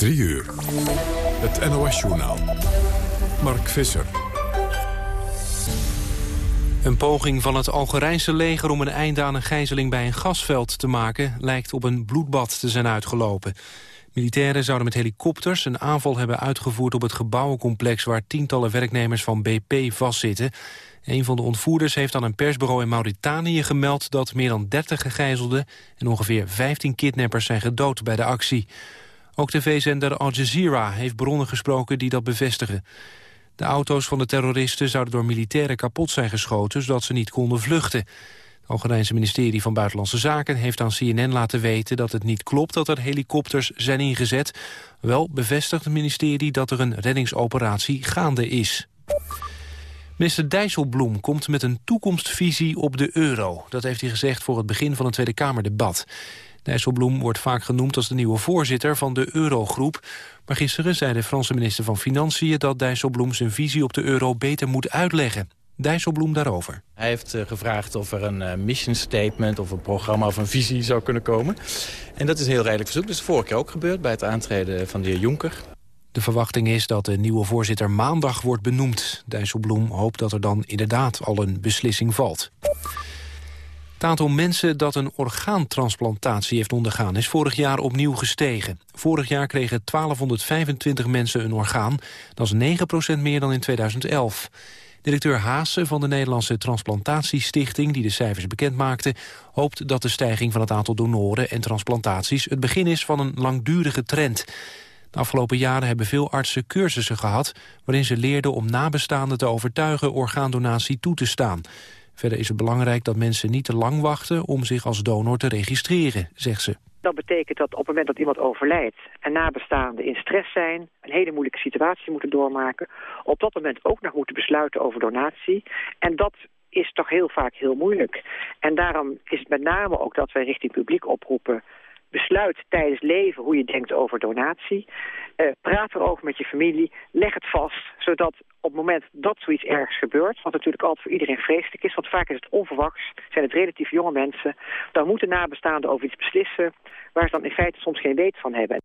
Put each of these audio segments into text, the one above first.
3 uur. Het NOS-journaal. Mark Visser. Een poging van het Algerijnse leger om een einde aan een gijzeling bij een gasveld te maken... lijkt op een bloedbad te zijn uitgelopen. Militairen zouden met helikopters een aanval hebben uitgevoerd op het gebouwencomplex... waar tientallen werknemers van BP vastzitten. Een van de ontvoerders heeft aan een persbureau in Mauritanië gemeld... dat meer dan 30 gegijzelden en ongeveer 15 kidnappers zijn gedood bij de actie. Ook tv-zender Al Jazeera heeft bronnen gesproken die dat bevestigen. De auto's van de terroristen zouden door militairen kapot zijn geschoten... zodat ze niet konden vluchten. Het Algerijnse ministerie van Buitenlandse Zaken heeft aan CNN laten weten... dat het niet klopt dat er helikopters zijn ingezet. Wel bevestigt het ministerie dat er een reddingsoperatie gaande is. Minister Dijsselbloem komt met een toekomstvisie op de euro. Dat heeft hij gezegd voor het begin van een Tweede Kamerdebat. Dijsselbloem wordt vaak genoemd als de nieuwe voorzitter van de Eurogroep. Maar gisteren zei de Franse minister van Financiën... dat Dijsselbloem zijn visie op de euro beter moet uitleggen. Dijsselbloem daarover. Hij heeft uh, gevraagd of er een uh, mission statement of een programma of een visie zou kunnen komen. En dat is een heel redelijk verzoek. Dat is vorige keer ook gebeurd bij het aantreden van de heer Jonker. De verwachting is dat de nieuwe voorzitter maandag wordt benoemd. Dijsselbloem hoopt dat er dan inderdaad al een beslissing valt. Het aantal mensen dat een orgaantransplantatie heeft ondergaan... is vorig jaar opnieuw gestegen. Vorig jaar kregen 1225 mensen een orgaan. Dat is 9% meer dan in 2011. Directeur Haase van de Nederlandse Transplantatiestichting... die de cijfers bekend maakte... hoopt dat de stijging van het aantal donoren en transplantaties... het begin is van een langdurige trend. De afgelopen jaren hebben veel artsen cursussen gehad... waarin ze leerden om nabestaanden te overtuigen orgaandonatie toe te staan... Verder is het belangrijk dat mensen niet te lang wachten om zich als donor te registreren, zegt ze. Dat betekent dat op het moment dat iemand overlijdt en nabestaanden in stress zijn, een hele moeilijke situatie moeten doormaken, op dat moment ook nog moeten besluiten over donatie. En dat is toch heel vaak heel moeilijk. En daarom is het met name ook dat wij richting publiek oproepen besluit tijdens leven hoe je denkt over donatie. Uh, praat erover met je familie, leg het vast, zodat op het moment dat zoiets ergens gebeurt, wat natuurlijk altijd voor iedereen vreselijk is, want vaak is het onverwachts, zijn het relatief jonge mensen, dan moeten nabestaanden over iets beslissen waar ze dan in feite soms geen weet van hebben.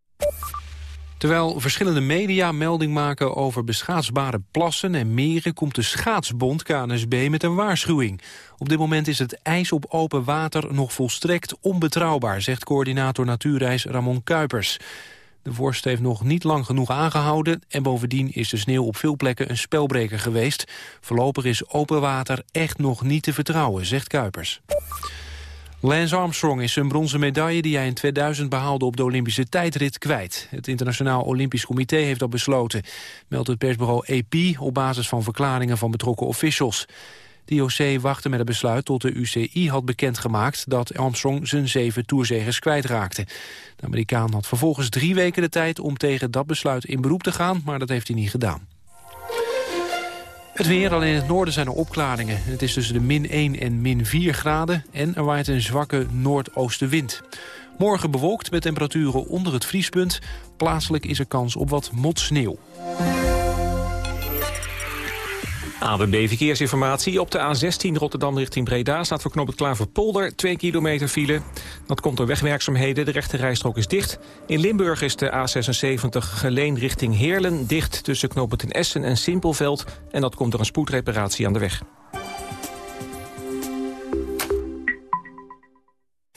Terwijl verschillende media melding maken over beschaatsbare plassen en meren... komt de schaatsbond KNSB met een waarschuwing. Op dit moment is het ijs op open water nog volstrekt onbetrouwbaar... zegt coördinator Natuurreis Ramon Kuipers. De vorst heeft nog niet lang genoeg aangehouden... en bovendien is de sneeuw op veel plekken een spelbreker geweest. Voorlopig is open water echt nog niet te vertrouwen, zegt Kuipers. Lance Armstrong is zijn bronzen medaille die hij in 2000 behaalde op de Olympische tijdrit kwijt. Het Internationaal Olympisch Comité heeft dat besloten, meldt het persbureau AP op basis van verklaringen van betrokken officials. De IOC wachtte met het besluit tot de UCI had bekendgemaakt dat Armstrong zijn zeven toerzegers kwijtraakte. De Amerikaan had vervolgens drie weken de tijd om tegen dat besluit in beroep te gaan, maar dat heeft hij niet gedaan. Het weer, alleen in het noorden zijn er opklaringen. Het is tussen de min 1 en min 4 graden en er waait een zwakke noordoostenwind. Morgen bewolkt met temperaturen onder het vriespunt. Plaatselijk is er kans op wat motsneeuw. AWB Verkeersinformatie. Op de A16 Rotterdam richting Breda staat voor knoop het Klaverpolder 2 kilometer file. Dat komt door wegwerkzaamheden. De rechte rijstrook is dicht. In Limburg is de A76 geleen richting Heerlen dicht tussen knoop het in Essen en Simpelveld. En dat komt door een spoedreparatie aan de weg.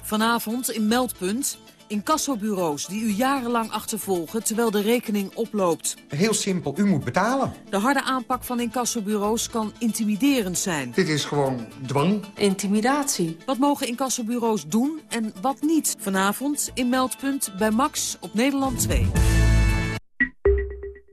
Vanavond in Meldpunt incassobureaus die u jarenlang achtervolgen terwijl de rekening oploopt. Heel simpel, u moet betalen. De harde aanpak van incassobureaus kan intimiderend zijn. Dit is gewoon dwang. Intimidatie. Wat mogen incassobureaus doen en wat niet? Vanavond in Meldpunt bij Max op Nederland 2.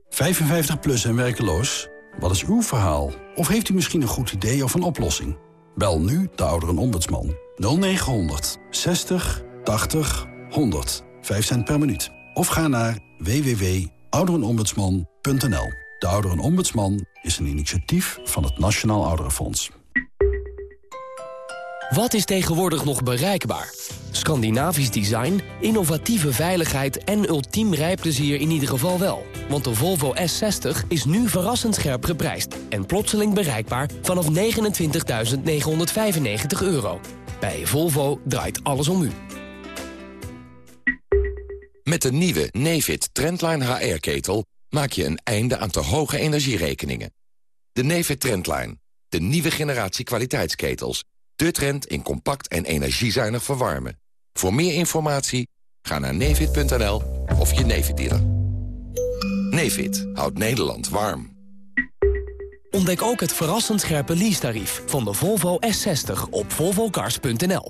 55 plus en werkeloos? Wat is uw verhaal? Of heeft u misschien een goed idee of een oplossing? Bel nu de ouderenombudsman 0900 60 80 100. 5 cent per minuut. Of ga naar www.ouderenombudsman.nl. De Ouderenombudsman is een initiatief van het Nationaal Ouderenfonds. Wat is tegenwoordig nog bereikbaar? Scandinavisch design, innovatieve veiligheid en ultiem rijplezier in ieder geval wel. Want de Volvo S60 is nu verrassend scherp geprijsd... en plotseling bereikbaar vanaf 29.995 euro. Bij Volvo draait alles om u. Met de nieuwe Nefit Trendline HR-ketel maak je een einde aan te hoge energierekeningen. De Nefit Trendline, de nieuwe generatie kwaliteitsketels. De trend in compact en energiezuinig verwarmen. Voor meer informatie ga naar nefit.nl of je Nefit dealer. Nefit houdt Nederland warm. Ontdek ook het verrassend scherpe leasetarief van de Volvo S60 op volvocars.nl.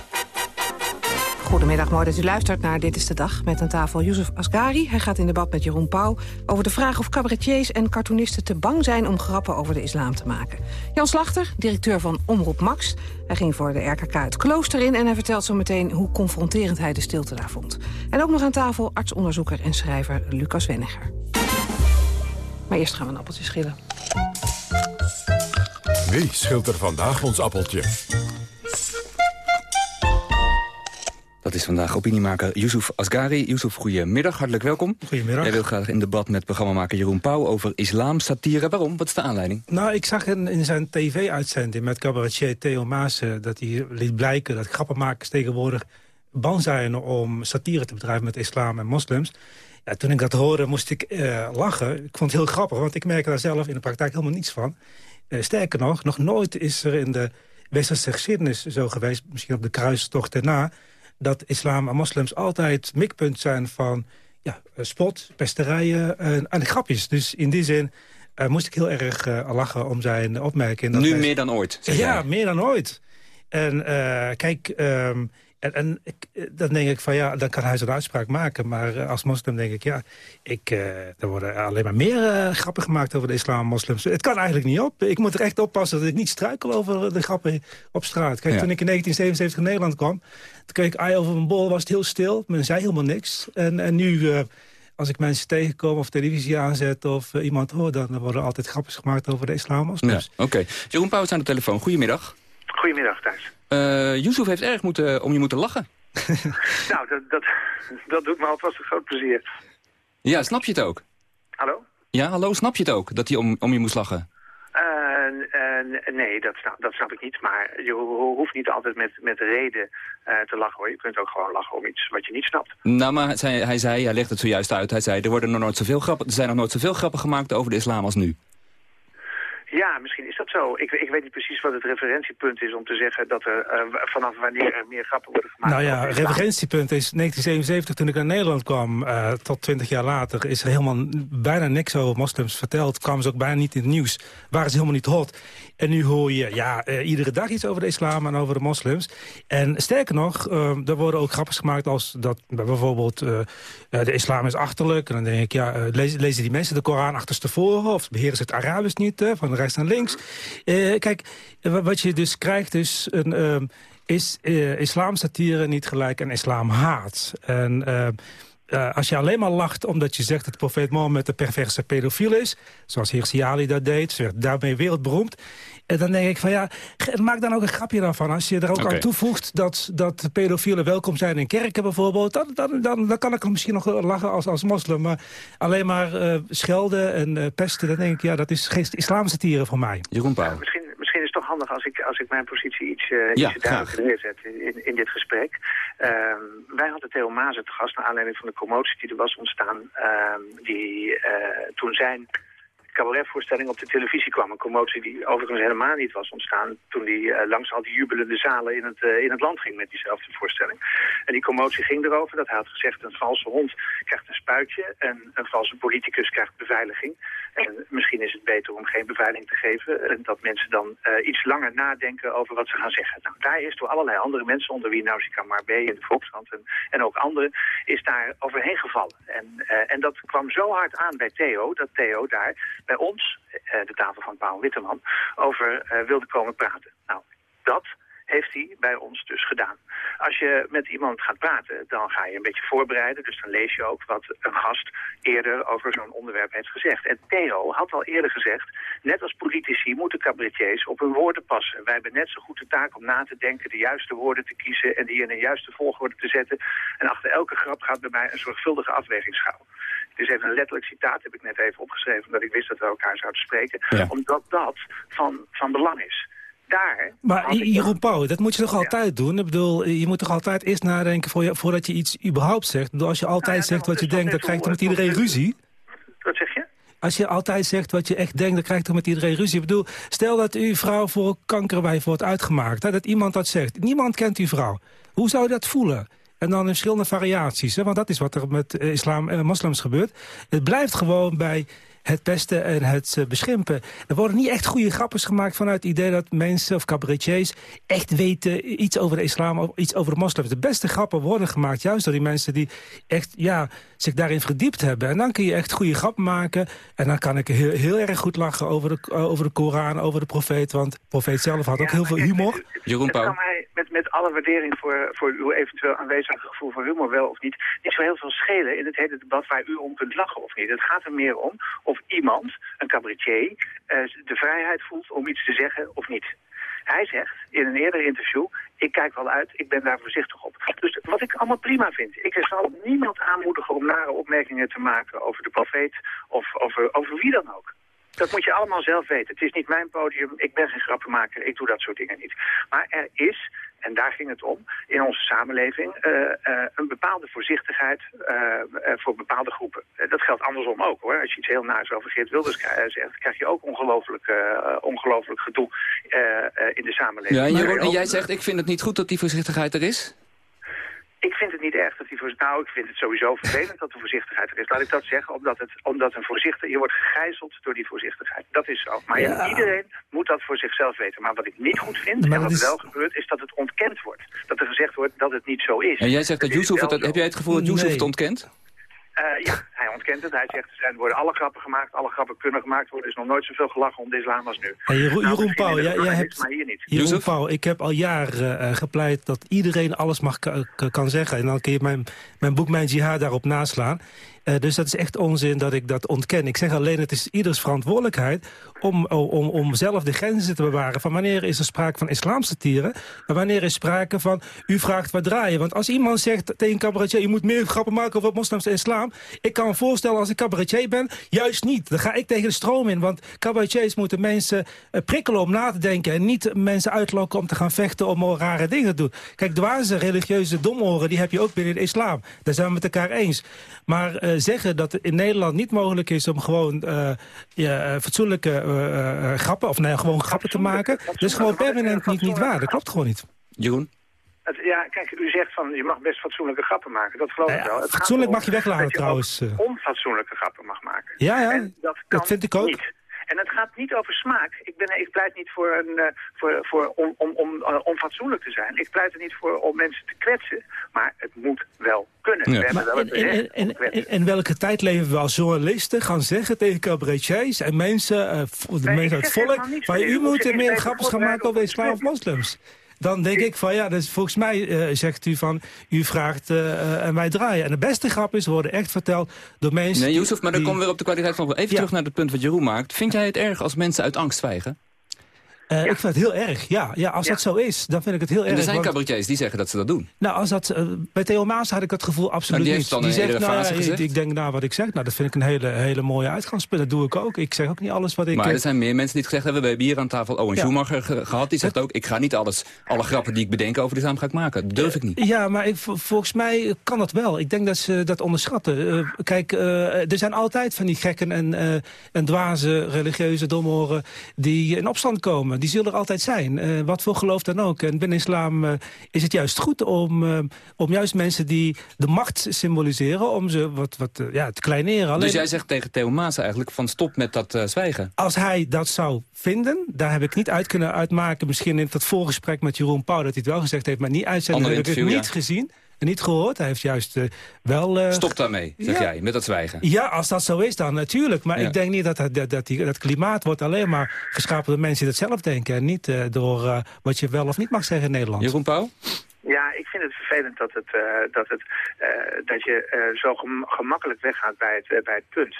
Goedemiddag, mooi dat u luistert naar Dit is de Dag. Met aan tafel Yusuf Asgari. Hij gaat in debat met Jeroen Pauw over de vraag of cabaretiers en cartoonisten te bang zijn om grappen over de islam te maken. Jan Slachter, directeur van Omroep Max. Hij ging voor de RKK het klooster in en hij vertelt zo meteen hoe confronterend hij de stilte daar vond. En ook nog aan tafel artsonderzoeker en schrijver Lucas Wenniger. Maar eerst gaan we een appeltje schillen. Wie schilt er vandaag ons appeltje? Dat is vandaag opiniemaker Yusuf Asgari. Yusuf, goedemiddag, hartelijk welkom. Goedemiddag. Jij wil graag in debat met programmamaker Jeroen Pauw over islam, satire. Waarom? Wat is de aanleiding? Nou, ik zag in, in zijn tv-uitzending met cabaretier Theo Maassen... dat hij liet blijken dat grappenmakers tegenwoordig bang zijn... om satire te bedrijven met islam en moslims. Ja, toen ik dat hoorde, moest ik uh, lachen. Ik vond het heel grappig, want ik merk daar zelf in de praktijk helemaal niets van. Uh, sterker nog, nog nooit is er in de westerse geschiedenis zo geweest... misschien op de kruistocht erna dat islam en moslims altijd mikpunt zijn van ja, spot, pesterijen en, en grapjes. Dus in die zin uh, moest ik heel erg uh, lachen om zijn opmerking. Dat nu meer dan ooit, Ja, jij. meer dan ooit. En kijk, um, en, en ik, dan denk ik van ja, dan kan hij zo'n uitspraak maken. Maar als moslim denk ik, ja, ik, er worden alleen maar meer grappen gemaakt over de islam moslims. Het kan eigenlijk niet op. Ik moet er echt oppassen dat ik niet struikel over de grappen op straat. Kijk, ja. toen ik in 1977 in Nederland kwam, toen kreeg ik over mijn bol, was het heel stil. Men zei helemaal niks. En, en nu... Uh, als ik mensen tegenkom of televisie aanzet of uh, iemand hoor... dan worden altijd grapjes gemaakt over de islam. Ja, Oké. Okay. Jeroen Pauw is aan de telefoon. Goedemiddag. Goedemiddag, Thijs. Uh, Yusuf heeft erg moeten, om je moeten lachen. nou, dat, dat, dat doet me alvast een groot plezier. Ja, snap je het ook? Hallo? Ja, hallo, snap je het ook, dat hij om, om je moest lachen? Uh, nee, dat snap, dat snap ik niet. Maar je ho hoeft niet altijd met, met reden uh, te lachen hoor. Je kunt ook gewoon lachen om iets wat je niet snapt. Nou, maar hij, hij zei, hij legt het zojuist uit. Hij zei, er, worden nog nooit zoveel grappen, er zijn nog nooit zoveel grappen gemaakt over de islam als nu. Ja, misschien is dat zo. Ik, ik weet niet precies wat het referentiepunt is om te zeggen dat er uh, vanaf wanneer er meer grappen worden gemaakt. Nou ja, referentiepunt is 1977 toen ik naar Nederland kwam, uh, tot 20 jaar later, is er helemaal bijna niks over moslims verteld. Kwamen ze ook bijna niet in het nieuws. Waren ze helemaal niet hot. En nu hoor je ja, uh, iedere dag iets over de islam en over de moslims. En sterker nog, er worden ook grappen gemaakt als dat bijvoorbeeld de islam is achterlijk. En dan denk ik, ja, lezen, lezen die mensen de Koran achterstevoren of beheren ze het Arabisch niet van rechts naar links. Uh, kijk, wat je dus krijgt is een... Uh, is uh, islamsatire niet gelijk aan islamhaat. En uh, als je alleen maar lacht omdat je zegt dat profeet Mohammed een perverse pedofiel is... zoals Hirsi Ali dat deed, ze werd daarmee wereldberoemd... En dan denk ik van ja, maak dan ook een grapje daarvan. Als je er ook okay. aan toevoegt dat, dat pedofielen welkom zijn in kerken bijvoorbeeld... dan, dan, dan, dan kan ik misschien nog lachen als, als moslim. Maar alleen maar uh, schelden en uh, pesten, dan denk ik... ja, dat is geen islamsatire voor mij. Jeroen Pauw. Ja, misschien, misschien is het toch handig als ik, als ik mijn positie iets, uh, ja, iets duidelijker neerzet in, in dit gesprek. wij hadden Theo Maas te gast naar aanleiding van de commotie die er was ontstaan... die toen zijn cabaretvoorstelling op de televisie kwam. Een commotie die overigens helemaal niet was ontstaan... toen hij uh, langs al die jubelende zalen in het, uh, in het land ging met diezelfde voorstelling. En die commotie ging erover dat hij had gezegd... een valse hond krijgt een spuitje en een valse politicus krijgt beveiliging. En misschien is het beter om geen beveiliging te geven... en dat mensen dan uh, iets langer nadenken over wat ze gaan zeggen. Nou, daar is door allerlei andere mensen, onder wie Nausicaa Marbé in de Volkskrant... En, en ook anderen, is daar overheen gevallen. En, en dat kwam zo hard aan bij Theo, dat Theo daar bij ons, uh, de tafel van Paul Witteman, over uh, wilde komen praten. Nou, dat heeft hij bij ons dus gedaan. Als je met iemand gaat praten, dan ga je een beetje voorbereiden. Dus dan lees je ook wat een gast eerder over zo'n onderwerp heeft gezegd. En Theo had al eerder gezegd, net als politici moeten cabaretiers op hun woorden passen. Wij hebben net zo goed de taak om na te denken, de juiste woorden te kiezen en die in een juiste volgorde te zetten. En achter elke grap gaat bij mij een zorgvuldige afwegingsschouw. Het is even een letterlijk citaat, heb ik net even opgeschreven, omdat ik wist dat we elkaar zouden spreken. Omdat dat van, van belang is. Daar maar Jeroen Pauw, dat moet je toch altijd doen? Ik bedoel, je moet toch altijd eerst nadenken voor je, voordat je iets überhaupt zegt? als je altijd nou zegt wat je denkt, dan krijg je met iedereen ruzie. Wat zeg je? Als je altijd zegt wat je echt denkt, dan krijg je toch met iedereen ruzie. Ik bedoel, stel dat uw vrouw voor kanker wordt uitgemaakt. Hè, dat iemand dat zegt. Niemand kent uw vrouw. Hoe zou je dat voelen? En dan in verschillende variaties. Hè? Want dat is wat er met islam en moslims gebeurt. Het blijft gewoon bij het pesten en het eh, beschimpen. Er worden niet echt goede grappers gemaakt vanuit het idee dat mensen of cabaretiers echt weten iets over de islam of iets over de moslims. De beste grappen worden gemaakt juist door die mensen die echt ja, zich daarin verdiept hebben. En dan kun je echt goede grappen maken. En dan kan ik heel, heel erg goed lachen over de, over de Koran, over de profeet. Want de profeet zelf had ook heel veel humor. Jeroen Pauw. Met, met alle waardering voor, voor uw eventueel aanwezige gevoel voor humor wel of niet, niet zo heel veel schelen in het hele debat waar u om kunt lachen of niet. Het gaat er meer om of iemand, een cabaretier, eh, de vrijheid voelt om iets te zeggen of niet. Hij zegt in een eerder interview, ik kijk wel uit, ik ben daar voorzichtig op. Dus wat ik allemaal prima vind. Ik zal niemand aanmoedigen om nare opmerkingen te maken over de profeet of over, over wie dan ook. Dat moet je allemaal zelf weten. Het is niet mijn podium, ik ben geen grappenmaker, ik doe dat soort dingen niet. Maar er is en daar ging het om, in onze samenleving uh, uh, een bepaalde voorzichtigheid uh, voor bepaalde groepen. dat geldt andersom ook hoor. Als je iets heel naars over Geert Wilders zegt, krijg je ook ongelooflijk, ongelooflijk gedoe in de samenleving. Ja, en, Jeroen, en jij zegt, ik vind het niet goed dat die voorzichtigheid er is? Ik vind het niet erg dat die voorzichtigheid... Nou, ik vind het sowieso vervelend dat de voorzichtigheid er is. Laat ik dat zeggen, omdat, het, omdat een voorzichtig... Je wordt gegijzeld door die voorzichtigheid. Dat is zo. Maar iedereen moet dat voor zichzelf weten. Maar wat ik niet goed vind, en wat wel gebeurt... is dat het ontkend wordt. Dat er gezegd wordt dat het niet zo is. En jij zegt dat Yusuf... Het, heb jij het gevoel dat Yusuf het ontkent? Uh, ja, hij ontkent het. Hij zegt, er worden alle grappen gemaakt. Alle grappen kunnen gemaakt worden. Er is nog nooit zoveel gelachen om de islam als nu. Hey, Jeroen, nou, Jeroen Pauw, jij, jij hebt, maar hier niet. Jeroen Pauw, ik heb al jaren uh, gepleit dat iedereen alles mag kan zeggen. En dan kun je mijn, mijn boek Mijn Jihad daarop naslaan. Uh, dus dat is echt onzin dat ik dat ontken. Ik zeg alleen, het is ieders verantwoordelijkheid om, om, om zelf de grenzen te bewaren... van wanneer is er sprake van islamsatire... en wanneer is sprake van, u vraagt wat draaien. Want als iemand zegt tegen een cabaretier... je moet meer grappen maken over moslims en islam... ik kan me voorstellen als ik cabaretier ben, juist niet. Dan ga ik tegen de stroom in, want cabaretiers moeten mensen uh, prikkelen om na te denken... en niet mensen uitlokken om te gaan vechten om rare dingen te doen. Kijk, dwaze religieuze domoren, die heb je ook binnen de islam. Daar zijn we met elkaar eens. Maar uh, zeggen dat het in Nederland niet mogelijk is om gewoon uh, ja, fatsoenlijke uh, grappen, of nee, gewoon grappen te maken. Dat is gewoon permanent niet, niet waar. Dat klopt gewoon niet. Jeroen? Het, ja, kijk, u zegt van je mag best fatsoenlijke grappen maken. Dat geloof ik wel. Het fatsoenlijk mag je weglaten trouwens. Je onfatsoenlijke grappen mag maken. Ja, ja, dat, dat, vind ik ook. Niet. En het gaat niet over smaak. Ik, ben, ik pleit niet voor, een, uh, voor, voor om, om, om uh, onfatsoenlijk te zijn. Ik pleit er niet voor om mensen te kwetsen. Maar het moet wel kunnen. Ja. We hebben wel het in, in, in, in, welke tijd leven we als journalisten gaan zeggen tegen cabaretiers en mensen, uh, de nee, mensen uit het volk... maar u moet meer grappig gaan maken over islam of moslims dan denk ik van ja, dus volgens mij uh, zegt u van, u vraagt uh, en wij draaien. En de beste grap is, worden echt verteld door mensen... Nee, Yusuf, maar dan komen we weer op de kwaliteit van... Even ja. terug naar het punt wat Jeroen maakt. Vind jij het erg als mensen uit angst zwijgen? Uh, ja. Ik vind het heel erg, ja. ja als ja. dat zo is, dan vind ik het heel en erg. er zijn want... cabaretiers die zeggen dat ze dat doen. Nou, als dat, uh, bij Theo Maas had ik dat gevoel absoluut die niet. Dan die zegt, nou, ja, ik, ik, denk, nou, wat ik zeg, nou, dat vind ik een hele, hele mooie uitgangspunt. Dat doe ik ook. Ik zeg ook niet alles wat ik... Maar er zijn meer mensen die het gezegd hebben. We hebben hier aan tafel Owen Schumacher ge gehad. Die zegt ook, ik ga niet alles, alle grappen die ik bedenk over de islam ga ik maken. Dat durf ik niet. Ja, maar ik, volgens mij kan dat wel. Ik denk dat ze dat onderschatten. Uh, kijk, er zijn altijd van die gekken en, en dwaze religieuze domoren die in opstand komen. Die zullen er altijd zijn. Uh, wat voor geloof dan ook. En binnen islam uh, is het juist goed om, uh, om juist mensen die de macht symboliseren... om ze wat, wat ja, te kleineren. Alleen, dus jij zegt tegen Theo Maas eigenlijk van stop met dat zwijgen? Als hij dat zou vinden, daar heb ik niet uit kunnen uitmaken... misschien in dat voorgesprek met Jeroen Pauw dat hij het wel gezegd heeft... maar niet uit zijn heb ik het niet gezien... niet gehoord. Hij heeft juist wel... Stop daarmee, zeg jij, met dat zwijgen. Ja, als dat zo is dan natuurlijk. Maar ik denk niet dat, dat, dat, die, dat klimaat wordt alleen maar geschapen door mensen die dat zelf denken. En niet door wat je wel of niet mag zeggen in Nederland. Jeroen Pauw? Ja, ik vind het vervelend dat, het, uh, dat, het, uh, dat je uh, zo gem gemakkelijk weggaat bij het, bij het punt.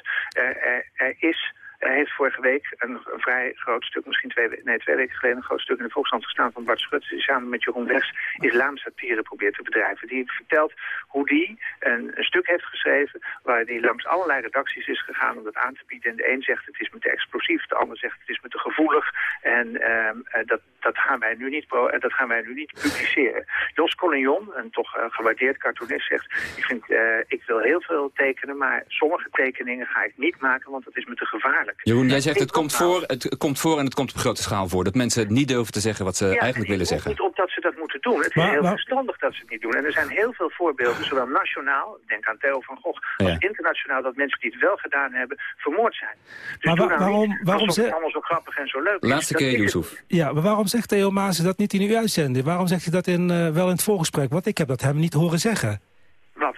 er is hij heeft vorige week een, vrij groot stuk, misschien twee, nee, twee weken geleden... een groot stuk in de Volkskrant gestaan van Bart Schuts... die samen met Jeroen Wegs islamsatire probeert te bedrijven. Die vertelt hoe die een, stuk heeft geschreven... waar die langs allerlei redacties is gegaan om dat aan te bieden. En de een zegt het is me te explosief, de ander zegt het is me te gevoelig. En uh, dat, dat, gaan wij nu niet pro, dat gaan wij nu niet publiceren. Jos Collignon, een toch uh, gewaardeerd cartoonist, zegt... Ik, vind, uh, ik wil heel veel tekenen, maar sommige tekeningen ga ik niet maken... want dat is me te gevaarlijk. Jeroen, jij zegt het komt, voor, het komt voor en het komt op grote schaal voor. Dat mensen niet durven te zeggen wat ze eigenlijk willen zeggen. niet op dat ze dat moeten doen. Het is heel verstandig dat ze het niet doen. En er zijn heel veel voorbeelden, zowel nationaal, denk aan Theo van Gogh, als internationaal, dat mensen die het wel gedaan hebben, vermoord zijn. Dus maar wa waarom, waarom het allemaal zo grappig en zo leuk Laatste keer, Yusuf. Ja, maar waarom zegt Theo Maas dat niet in uw uitzending? Waarom zegt hij dat in, uh, wel in het voorgesprek? Want ik heb dat hem niet horen zeggen. Wat?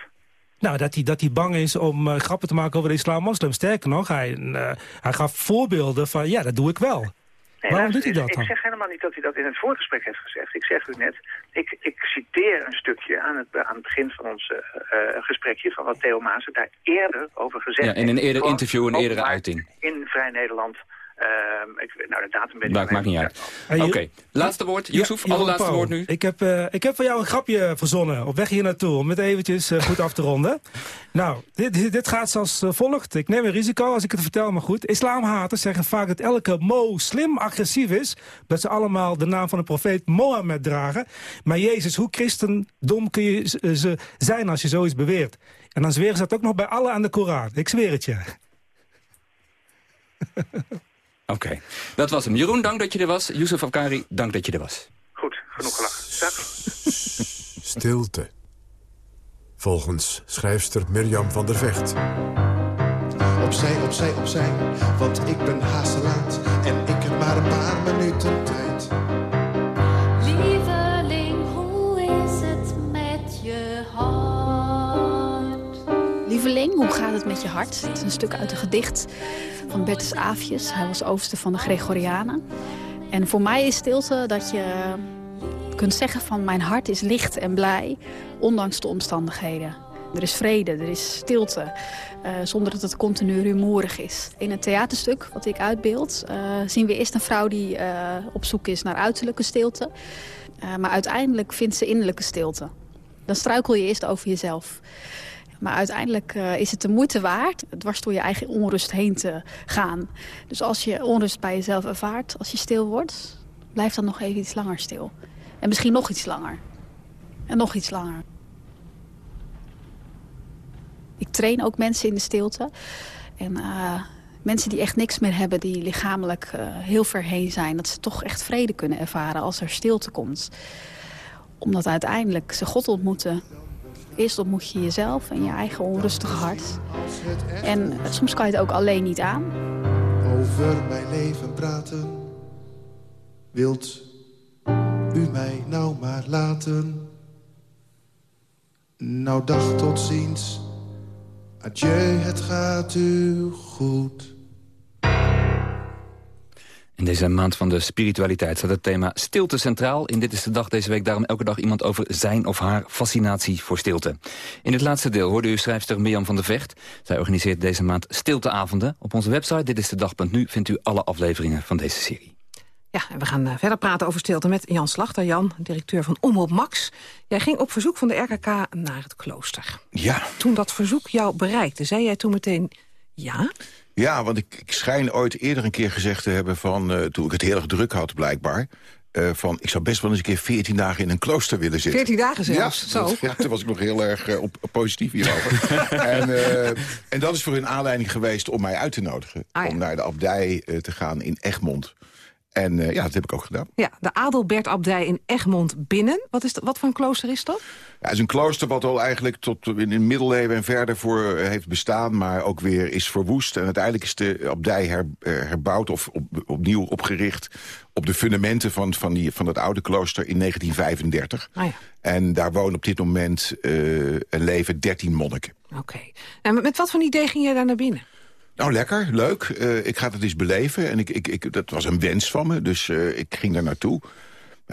Nou, dat hij, dat hij bang is om uh, grappen te maken over de islam-moslim. Sterker nog, hij, uh, hij gaf voorbeelden van, ja, dat doe ik wel. Nee, Waarom doet hij dat ik, dan? Ik zeg helemaal niet dat hij dat in het voorgesprek heeft gezegd. Ik zeg u net, ik, ik citeer een stukje aan het, aan het begin van ons uh, gesprekje... van wat Theo Maas daar eerder over gezegd heeft. Ja, in een eerder interview, een eerdere uiting. In Vrij Nederland... Uh, ik, nou, de datum ben ik Maakt, maakt niet uit. Oké, okay. laatste woord. Yusuf, ja, allerlaatste woord nu. Ik heb, uh, ik heb voor jou een grapje verzonnen op weg hier naartoe... om het eventjes uh, goed af te ronden. nou, dit, dit gaat zoals volgt. Ik neem een risico als ik het vertel, maar goed. Islamhaters zeggen vaak dat elke moslim agressief is... dat ze allemaal de naam van de profeet Mohammed dragen. Maar Jezus, hoe christendom kun je ze zijn als je zoiets beweert? En dan zweren ze dat ook nog bij alle aan de Koran. Ik zweer het je. Oké, okay. dat was hem. Jeroen, dank dat je er was. Yusuf Afkari, dank dat je er was. Goed, genoeg gelachen. Dag. Stilte. Volgens schrijfster Mirjam van der Vecht. Opzij, opzij, opzij, want ik ben haast te laat. En ik heb maar een paar minuten tijd. Hoe gaat het met je hart? Het is een stuk uit een gedicht van Bertus Aafjes. Hij was overste van de Gregorianen. En voor mij is stilte dat je kunt zeggen van mijn hart is licht en blij, ondanks de omstandigheden. Er is vrede, er is stilte, uh, zonder dat het continu rumoerig is. In het theaterstuk wat ik uitbeeld uh, zien we eerst een vrouw die uh, op zoek is naar uiterlijke stilte. maar uiteindelijk vindt ze innerlijke stilte. Dan struikel je eerst over jezelf. Maar uiteindelijk uh, is het de moeite waard dwars door je eigen onrust heen te gaan. Dus als je onrust bij jezelf ervaart, als je stil wordt... blijf dan nog even iets langer stil. En misschien nog iets langer. En nog iets langer. Ik train ook mensen in de stilte. En uh, mensen die echt niks meer hebben, die lichamelijk uh, heel ver heen zijn... dat ze toch echt vrede kunnen ervaren als er stilte komt. Omdat uiteindelijk ze God ontmoeten Eerst ontmoet je jezelf en je eigen onrustige hart. En soms kan je het ook alleen niet aan. Over mijn leven praten. Wilt u mij nou maar laten? Nou dag tot ziens. Adieu, het gaat u goed. In deze maand van de spiritualiteit staat het thema stilte centraal. In Dit is de Dag deze week daarom elke dag iemand over zijn of haar fascinatie voor stilte. In het laatste deel hoorde u schrijfster Mirjam van der Vecht. Zij organiseert deze maand stilteavonden. Op onze website ditistedag.nu vindt u alle afleveringen van deze serie. Ja, en we gaan verder praten over stilte met Jan Slachter. Jan, directeur van Omroep Max. Jij ging op verzoek van de RKK naar het klooster. Ja. Toen dat verzoek jou bereikte, zei jij toen meteen ja? Ja, want ik, ik schijn ooit eerder een keer gezegd te hebben... van uh, toen ik het heel erg druk had, blijkbaar... Uh, van, ik zou best wel eens een keer 14 dagen in een klooster willen zitten. 14 dagen zelfs? Ja, Zo. Dat, ja toen was ik nog heel erg uh, op, positief hierover. en, uh, en dat is voor hun aanleiding geweest om mij uit te nodigen. Ah, ja. Om naar de abdij te gaan in Egmond. En eh, ja, dat heb ik ook gedaan. Ja, de Adelbertabdij in Egmond binnen. Wat, is dat, wat voor een klooster is dat? Ja, het is een klooster wat al eigenlijk tot in de middeleeuwen en verder voor eh, heeft bestaan... maar ook weer is verwoest. En uiteindelijk is de abdij her, eh, herbouwd of op, opnieuw opgericht... op de fundamenten van, van, die, van het oude klooster in 1935. Ah, ja. En daar wonen op dit moment uh, een leven 13 monniken. Oké. Nou, met wat voor idee ging jij daar naar binnen? Nou, lekker, leuk. Uh, ik ga het eens beleven. En ik, ik, ik, dat was een wens van me, dus uh, ik ging daar naartoe.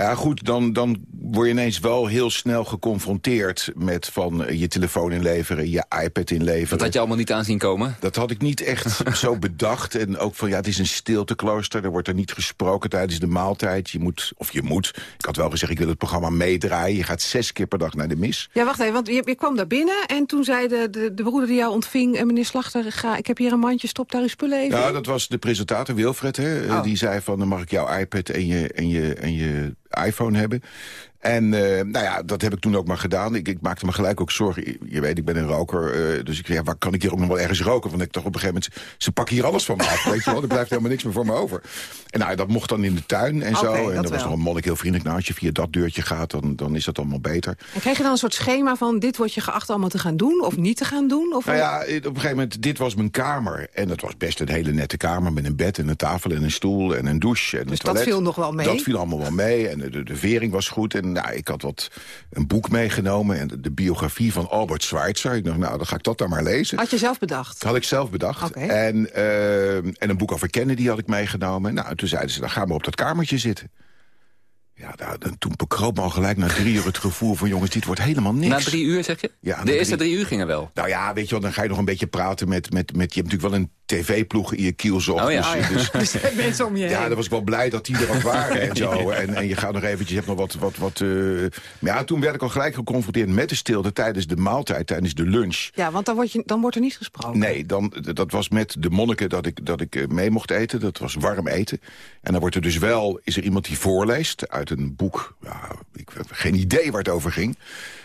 Ja, goed, dan, dan word je ineens wel heel snel geconfronteerd... met van je telefoon inleveren, je iPad inleveren. Dat had je allemaal niet aanzien komen? Dat had ik niet echt zo bedacht. En ook van, ja, het is een stilteklooster. Er wordt er niet gesproken tijdens de maaltijd. Je moet, of je moet, ik had wel gezegd, ik wil het programma meedraaien. Je gaat zes keer per dag naar de mis. Ja, wacht even, want je, je kwam daar binnen... en toen zei de, de, de broeder die jou ontving... Eh, meneer Slachter, ga, ik heb hier een mandje, stop daar uw spullen even Ja, dat was de presentator, Wilfred, hè. Oh. Die zei van, dan mag ik jouw iPad en je, en je, en je iPhone hebben. En uh, nou ja, dat heb ik toen ook maar gedaan. Ik, ik maakte me gelijk ook zorgen. Je weet, ik ben een roker. Uh, dus ik ja, waar kan ik hier ook nog wel ergens roken? Want ik toch op een gegeven moment... Ze pakken hier alles van me af, weet je wel. Er blijft helemaal niks meer voor me over. En nou, dat mocht dan in de tuin en okay, zo. En dat was nog een monnik heel vriendelijk. Nou, als je via dat deurtje gaat, dan, dan is dat allemaal beter. En kreeg je dan een soort schema van... dit word je geacht allemaal te gaan doen of niet te gaan doen? Of nou ja, op een gegeven moment, dit was mijn kamer. En dat was best een hele nette kamer met een bed en een tafel en een stoel en een douche. En dus een toilet. dat viel nog wel mee? Dat viel allemaal wel mee. En de, de, de vering was goed. En nou, ik had wat een boek meegenomen. En de, de, biografie van Albert Schweitzer. Ik dacht, nou, dan ga ik dat dan maar lezen. Had je zelf bedacht? Dat had ik zelf bedacht. Okay. En, uh, en een boek over Kennedy had ik meegenomen. Nou, toen zeiden ze, dan ga maar op dat kamertje zitten. Ja, nou, dan, toen bekroop me al gelijk na drie uur het gevoel van... jongens, dit wordt helemaal niks. Na drie uur, zeg je? Ja, de eerste drie... drie uur gingen wel. Nou ja, weet je wel, dan ga je nog een beetje praten met... met, met je hebt natuurlijk wel een tv-ploeg in je kielzog. Oh ja. Dus, dus, dus mensen om je heen. Ja, daar was ik wel blij dat die er ook waren en zo. En, en je gaat nog eventjes, je hebt nog wat... wat, wat uh... Maar ja, toen werd ik al gelijk geconfronteerd met de stilte... tijdens de maaltijd, tijdens de lunch. Ja, want dan, word je, dan wordt er niet gesproken. Nee, dan, dat was met de monniken dat ik, dat ik mee mocht eten. Dat was warm eten. En dan wordt er dus wel, is er iemand die voorleest uit een boek. Ja, ik heb geen idee waar het over ging.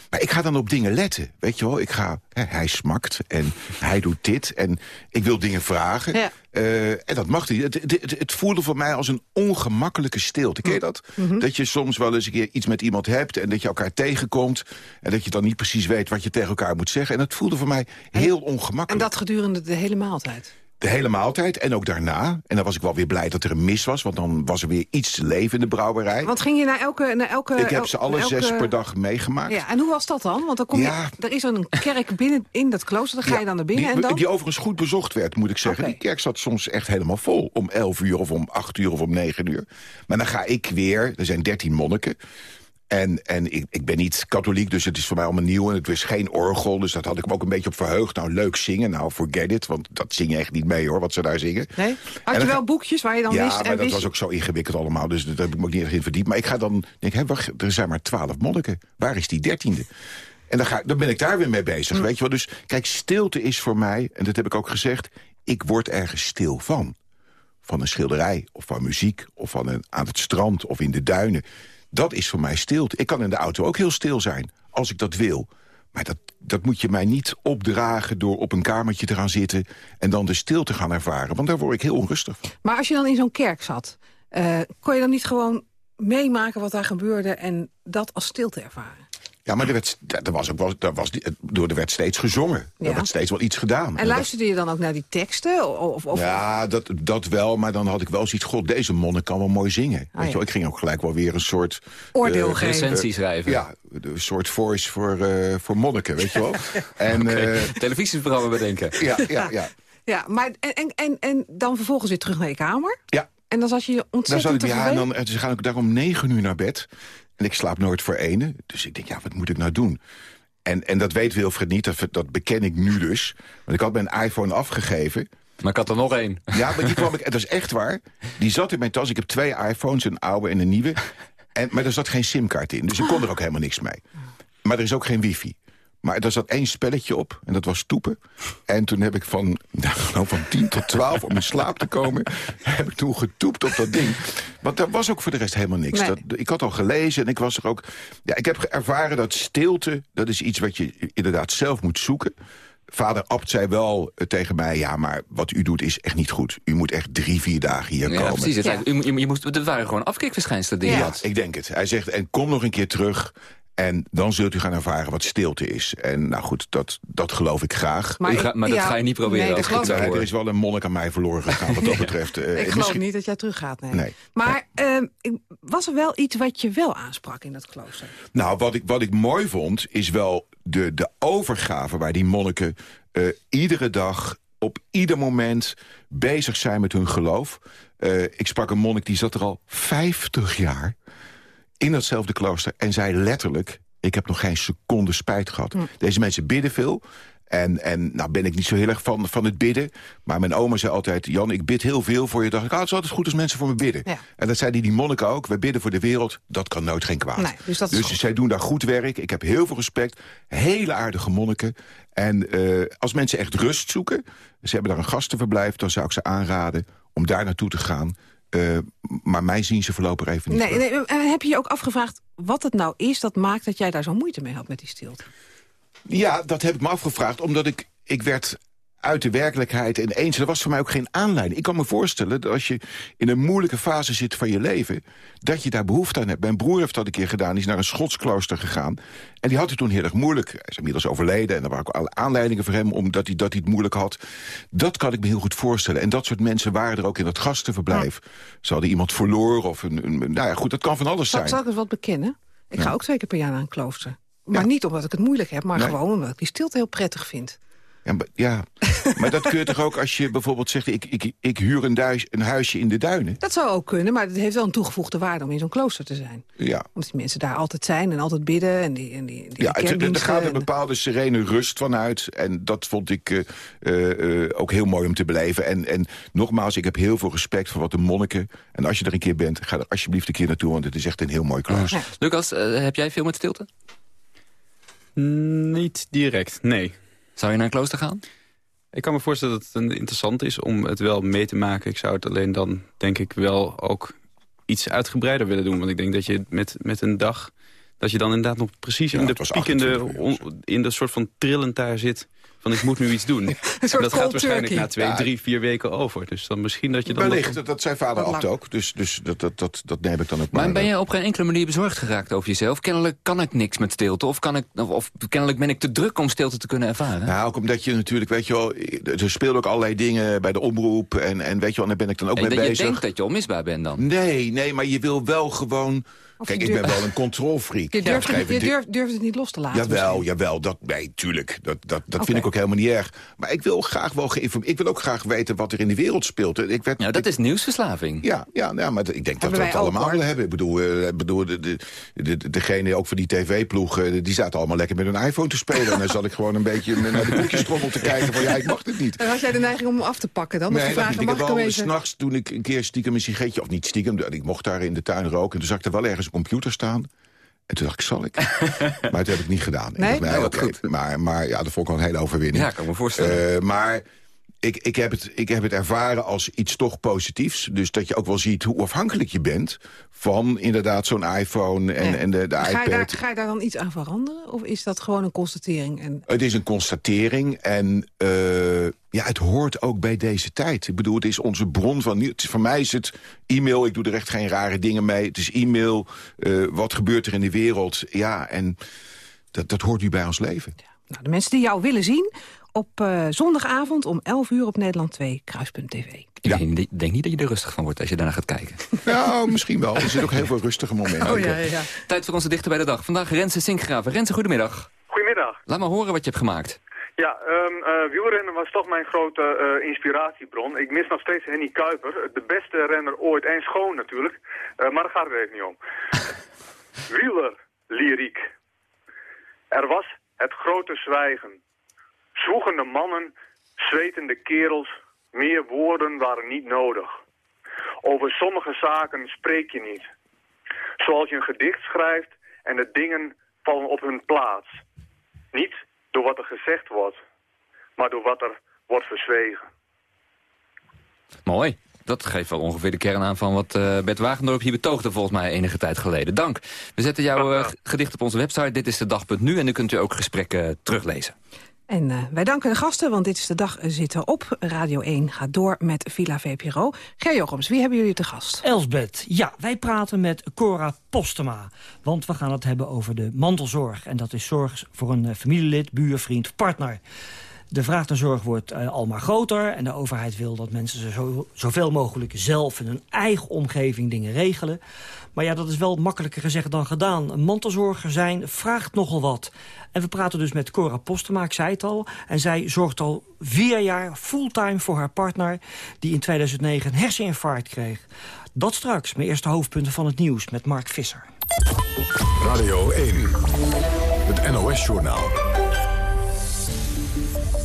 Maar ik ga dan op dingen letten, weet je wel. Ik ga, hè, hij smakt en hij doet dit en ik wil dingen vragen. Ja. Uh, en dat mag niet. Het, het, het, voelde voor mij als een ongemakkelijke stilte. Ken je dat? Mhm. Mm -hmm. Dat je soms wel eens een keer iets met iemand hebt... en dat je elkaar tegenkomt... en dat je dan niet precies weet wat je tegen elkaar moet zeggen. En dat voelde voor mij heel ongemakkelijk. En dat gedurende de hele maaltijd? De hele maaltijd en ook daarna. En dan was ik wel weer blij dat er een mis was. Want dan was er weer iets te leven in de brouwerij. Want ging je naar elke... Naar elke ik heb ze alle elke... zes per dag meegemaakt. Ja, en hoe was dat dan? Want dan kom je, ja. er is een kerk binnen in dat klooster. Dan ga je dan naar binnen die, en dan... Die overigens goed bezocht werd, moet ik zeggen. Okay. Die kerk zat soms echt helemaal vol. Om elf uur of om acht uur of om negen uur. Maar dan ga ik weer... Er zijn dertien monniken. En, en ik, ik ben niet katholiek, dus het is voor mij allemaal nieuw. En het was geen orgel, dus dat had ik me ook een beetje op verheugd. Nou, leuk zingen, nou, forget it. Want dat zing je echt niet mee, hoor, wat ze daar zingen. Nee? Had je wel boekjes waar je dan ja, wist? Ja, maar en dat wist... was ook zo ingewikkeld allemaal. Dus daar heb ik me ook niet echt in verdiept. Maar ik ga dan, denk hé, wacht, er zijn maar twaalf monniken. Waar is die dertiende? En dan, ga, dan ben ik daar weer mee bezig, Hm. weet je wel. Dus kijk, stilte is voor mij, en dat heb ik ook gezegd... ik word ergens stil van. Van een schilderij, of van muziek, of van een, aan het strand, of in de duinen. Dat is voor mij stilte. Ik kan in de auto ook heel stil zijn, als ik dat wil. Maar dat, dat moet je mij niet opdragen door op een kamertje te gaan zitten... en dan de stilte gaan ervaren, want daar word ik heel onrustig. Maar als je dan in zo'n kerk zat... Uh, kon je dan niet gewoon meemaken wat daar gebeurde... en dat als stilte ervaren? Ja, maar er, werd, er, was ook wel, er, was, er werd steeds gezongen. Ja. Er werd steeds wel iets gedaan. En luisterde je dan ook naar die teksten? Of, of... Ja, dat, dat wel, maar dan had ik wel zoiets... God, deze monnik kan wel mooi zingen. Ah, Weet je wel? Ik ging ook gelijk wel weer een soort... Oordeel uh, geven. Recensie schrijven. Ja, een soort voice voor, uh, voor monniken, weet je wel. en, okay. uh, Televisieprogramma bedenken. Ja, ja, ja. ja maar en, en, en, en dan vervolgens weer terug naar je kamer? Ja. En dan zat je ontzettend dan zat ik, te ja, en dan, Ze gaan ook daar om negen uur naar bed. En ik slaap nooit voor ene. Dus ik denk, ja, wat moet ik nou doen? En, en dat weet Wilfred niet, dat, dat beken ik nu dus. Want ik had mijn iPhone afgegeven. Maar ik had er nog één. Ja, maar die kwam ik, dat is echt waar. Die zat in mijn tas. Ik heb twee iPhones, een oude en een nieuwe. En, maar er zat geen simkaart in, dus ik kon er ook helemaal niks mee. Maar er is ook geen wifi. Maar er zat één spelletje op, en dat was toepen. En toen heb ik van, nou, van 10 tot 12, om in slaap te komen... heb ik toen getoept op dat ding. Want daar was ook voor de rest helemaal niks. Nee. Dat, ik had al gelezen en ik was er ook... Ja, ik heb ervaren dat stilte, dat is iets wat je inderdaad zelf moet zoeken. vader Abt zei wel eh, tegen mij... ja, maar wat u doet is echt niet goed. U moet echt drie, vier dagen hier Ja, komen. precies. Het, u, je, je moest, het waren gewoon afkikverschijnselen die je Ja, had. ik denk het. Hij zegt, en kom nog een keer terug... en dan zult u gaan ervaren wat stilte is. En nou goed, dat, dat geloof ik graag. Maar ga- maar dat ja, ga je niet proberen nee, als ik. Er is wel een monnik aan mij verloren gegaan wat dat betreft. Eh, ik geloof misschien- niet dat jij teruggaat, nee. Nee. Maar ehm, ik- was er wel iets wat je wel aansprak in dat klooster? Nou, wat ik, wat ik mooi vond, is wel de, de overgave waar die monniken eh, iedere dag op ieder moment bezig zijn met hun geloof. Eh, ik sprak een monnik die zat er al 50 jaar in datzelfde klooster en zei letterlijk... ik heb nog geen seconde spijt gehad. Deze mensen bidden veel. En, en nou ben ik niet zo heel erg van, van het bidden. Maar mijn oma zei altijd... Jan, ik bid heel veel voor je. dacht ik, ah, het is altijd goed als mensen voor me bidden. En dat zeiden die monniken ook. We bidden voor de wereld. Dat kan nooit geen kwaad. Nee, dus goed. zij doen daar goed werk. Ik heb heel veel respect. Hele aardige monniken. En eh, als mensen echt rust zoeken... ze hebben daar een gastenverblijf... dan zou ik ze aanraden om daar naartoe te gaan. Eh, maar mij zien ze voorlopig even niet Nee, nee, en heb je je ook afgevraagd wat het nou is dat maakt dat jij daar zo moeite mee had met die stilte? Ja, dat heb ik me afgevraagd, omdat ik, ik werd uit de werkelijkheid ineens... er was voor mij ook geen aanleiding. Ik kan me voorstellen dat als je in een moeilijke fase zit van je leven... dat je daar behoefte aan hebt. Mijn broer heeft dat een keer gedaan, die is naar een schotsklooster gegaan. En die had het toen heel erg moeilijk. Hij is inmiddels overleden en er waren ook alle aanleidingen voor hem... omdat hij, dat hij het moeilijk had. Dat kan ik me heel goed voorstellen. En dat soort mensen waren er ook in dat gastenverblijf. Ze hadden iemand verloren of een... een nou ja, goed, dat kan van alles zijn. zal ik eens wat bekennen? Ik ga Ja. ook twee keer per jaar naar een klooster. Maar niet omdat ik het moeilijk heb, maar Nee. gewoon omdat ik die stilte heel prettig vind. Ja, maar, ja. maar dat kun je toch ook als je bijvoorbeeld zegt... ik, ik, ik huur een, duis, een huisje in de duinen. Dat zou ook kunnen, maar het heeft wel een toegevoegde waarde om in zo'n klooster te zijn. Ja, Omdat die mensen daar altijd zijn en altijd bidden en die, en die, die ja het, er gaat een en- bepaalde serene rust van uit. En dat vond ik eh, eh, eh, ook heel mooi om te beleven. En, en nogmaals, ik heb heel veel respect voor wat de monniken... en als je er een keer bent, ga er alsjeblieft een keer naartoe... want het is echt een heel mooi klooster. Lucas, heb jij veel met stilte? Niet direct, nee. Zou je naar een klooster gaan? Ik kan me voorstellen dat het interessant is om het wel mee te maken. Ik zou het alleen dan, denk ik, wel ook iets uitgebreider willen doen. Want ik denk dat je met, met een dag... dat je dan inderdaad nog precies in de piekende... 28 on- in de soort van trillend daar zit... van ik moet nu iets doen. en soort dat gaat waarschijnlijk turkey. na twee, Ja. drie, vier weken over. Dus dan misschien dat je dan... Wellicht, nog- dat, dat zei vader Abt ook. Dus, dus dat, dat, dat, dat neem ik dan ook Maar maar. ben je op geen enkele manier bezorgd geraakt over jezelf? Kennelijk kan ik niks met stilte. Of, kan ik, of, of kennelijk ben ik te druk om stilte te kunnen ervaren. Nou, ook omdat je natuurlijk, weet je wel... er speelden ook allerlei dingen bij de omroep... en, en weet je wel, en daar ben ik dan ook En mee dat je bezig. denkt dat je onmisbaar bent dan. Nee, nee, maar je wil wel gewoon... Kijk, ik ben wel een controlfreak. Je durft, het, je durft, durft het niet los te laten. Jawel, misschien. jawel, dat, nee, tuurlijk. Dat, dat, dat vind ik ook helemaal niet erg. Maar ik wil graag wel geïnformeerd. Ik wil ook graag weten wat er in de wereld speelt. Ik werd, Ja, dat is nieuwsverslaving. ja, ja, ja, maar ik denk dat we het allemaal hoor. willen hebben. Ik bedoel, eh, ik bedoel de, de, de, degene ook van die tv-ploeg... eh, die zaten allemaal lekker met hun iPhone te spelen. en dan zat ik gewoon een beetje naar de koekjestrommel te kijken... van ja, ik mag dit niet. En had jij de neiging om hem af te pakken dan? Nee, vragen, ik mag heb wel s'nachts toen ik een keer stiekem een sigaretje... of niet stiekem, ik mocht daar in de tuin roken... en toen zag ik er wel ergens computer staan... En toen dacht ik, zal ik? maar dat heb ik niet gedaan. Ik Nee? dacht, Nee, wat oké. goed. Maar, maar ja, dat vond ik wel een hele overwinning. Ja, kan me voorstellen. Eh, maar ik, ik, heb het, ik heb het ervaren als iets toch positiefs. Dus dat je ook wel ziet hoe afhankelijk je bent... van inderdaad zo'n iPhone en, Ja. en de, de ga, je iPad. daar, ga je daar dan iets aan veranderen? Of is dat gewoon een constatering? En... Het is een constatering en eh, ja, het hoort ook bij deze tijd. Ik bedoel, het is onze bron van. Het is- Voor mij is het e-mail, ik doe er echt geen rare dingen mee. Het is e-mail, eh, wat gebeurt er in de wereld? Ja, en dat, dat hoort nu bij ons leven. Nou, de mensen die jou willen zien... op eh, zondagavond om 11 uur op Nederland 2, kruis.tv. Ik denk, niet dat je er rustig van wordt als je daarna gaat kijken. Nou, misschien wel. Er zitten ook heel veel rustige momenten. Oh ja, ja, ja. Tijd voor onze dichter bij de dag. Vandaag Renze Sinkgraven. Renze, goedemiddag. Goedemiddag. Laat maar horen wat je hebt gemaakt. Ja, ehm eh, wielrennen was toch mijn grote eh, inspiratiebron. Ik mis nog steeds Henny Kuiper, de beste renner ooit en schoon natuurlijk. Eh, maar daar gaat het even niet om. Wielerlyriek. Er was het grote zwijgen. Zwoegende mannen, zwetende kerels, meer woorden waren niet nodig. Over sommige zaken spreek je niet. Zoals je een gedicht schrijft en de dingen vallen op hun plaats. Niet door wat er gezegd wordt, maar door wat er wordt verzwegen. Mooi. Dat geeft wel ongeveer de kern aan van wat eh Bert Wagendorp hier betoogde volgens mij enige tijd geleden. Dank. We zetten jouw eh, gedicht op onze website. Dit is de dag.nu en nu kunt u ook gesprekken teruglezen. En uh, wij danken de gasten, want dit is de dag zitten op. Radio 1 gaat door met Villa VPRO. Ger Jochems, wie hebben jullie te gast? Elsbeth, ja, wij praten met Cora Postema. Want we gaan het hebben over de mantelzorg. En dat is zorg voor een uh, familielid, buur, vriend, partner. De vraag naar zorg wordt uh, al maar groter. En de overheid wil dat mensen zo, zoveel mogelijk zelf in hun eigen omgeving dingen regelen. Maar ja, dat is wel makkelijker gezegd dan gedaan. Een mantelzorger zijn vraagt nogal wat. En we praten dus met Cora Postema, ik zei het al. En zij zorgt al vier jaar fulltime voor haar partner... die in 2009 een herseninfarct kreeg. Dat straks, mijn eerste hoofdpunten van het nieuws met Mark Visser. Radio 1, het NOS-journaal.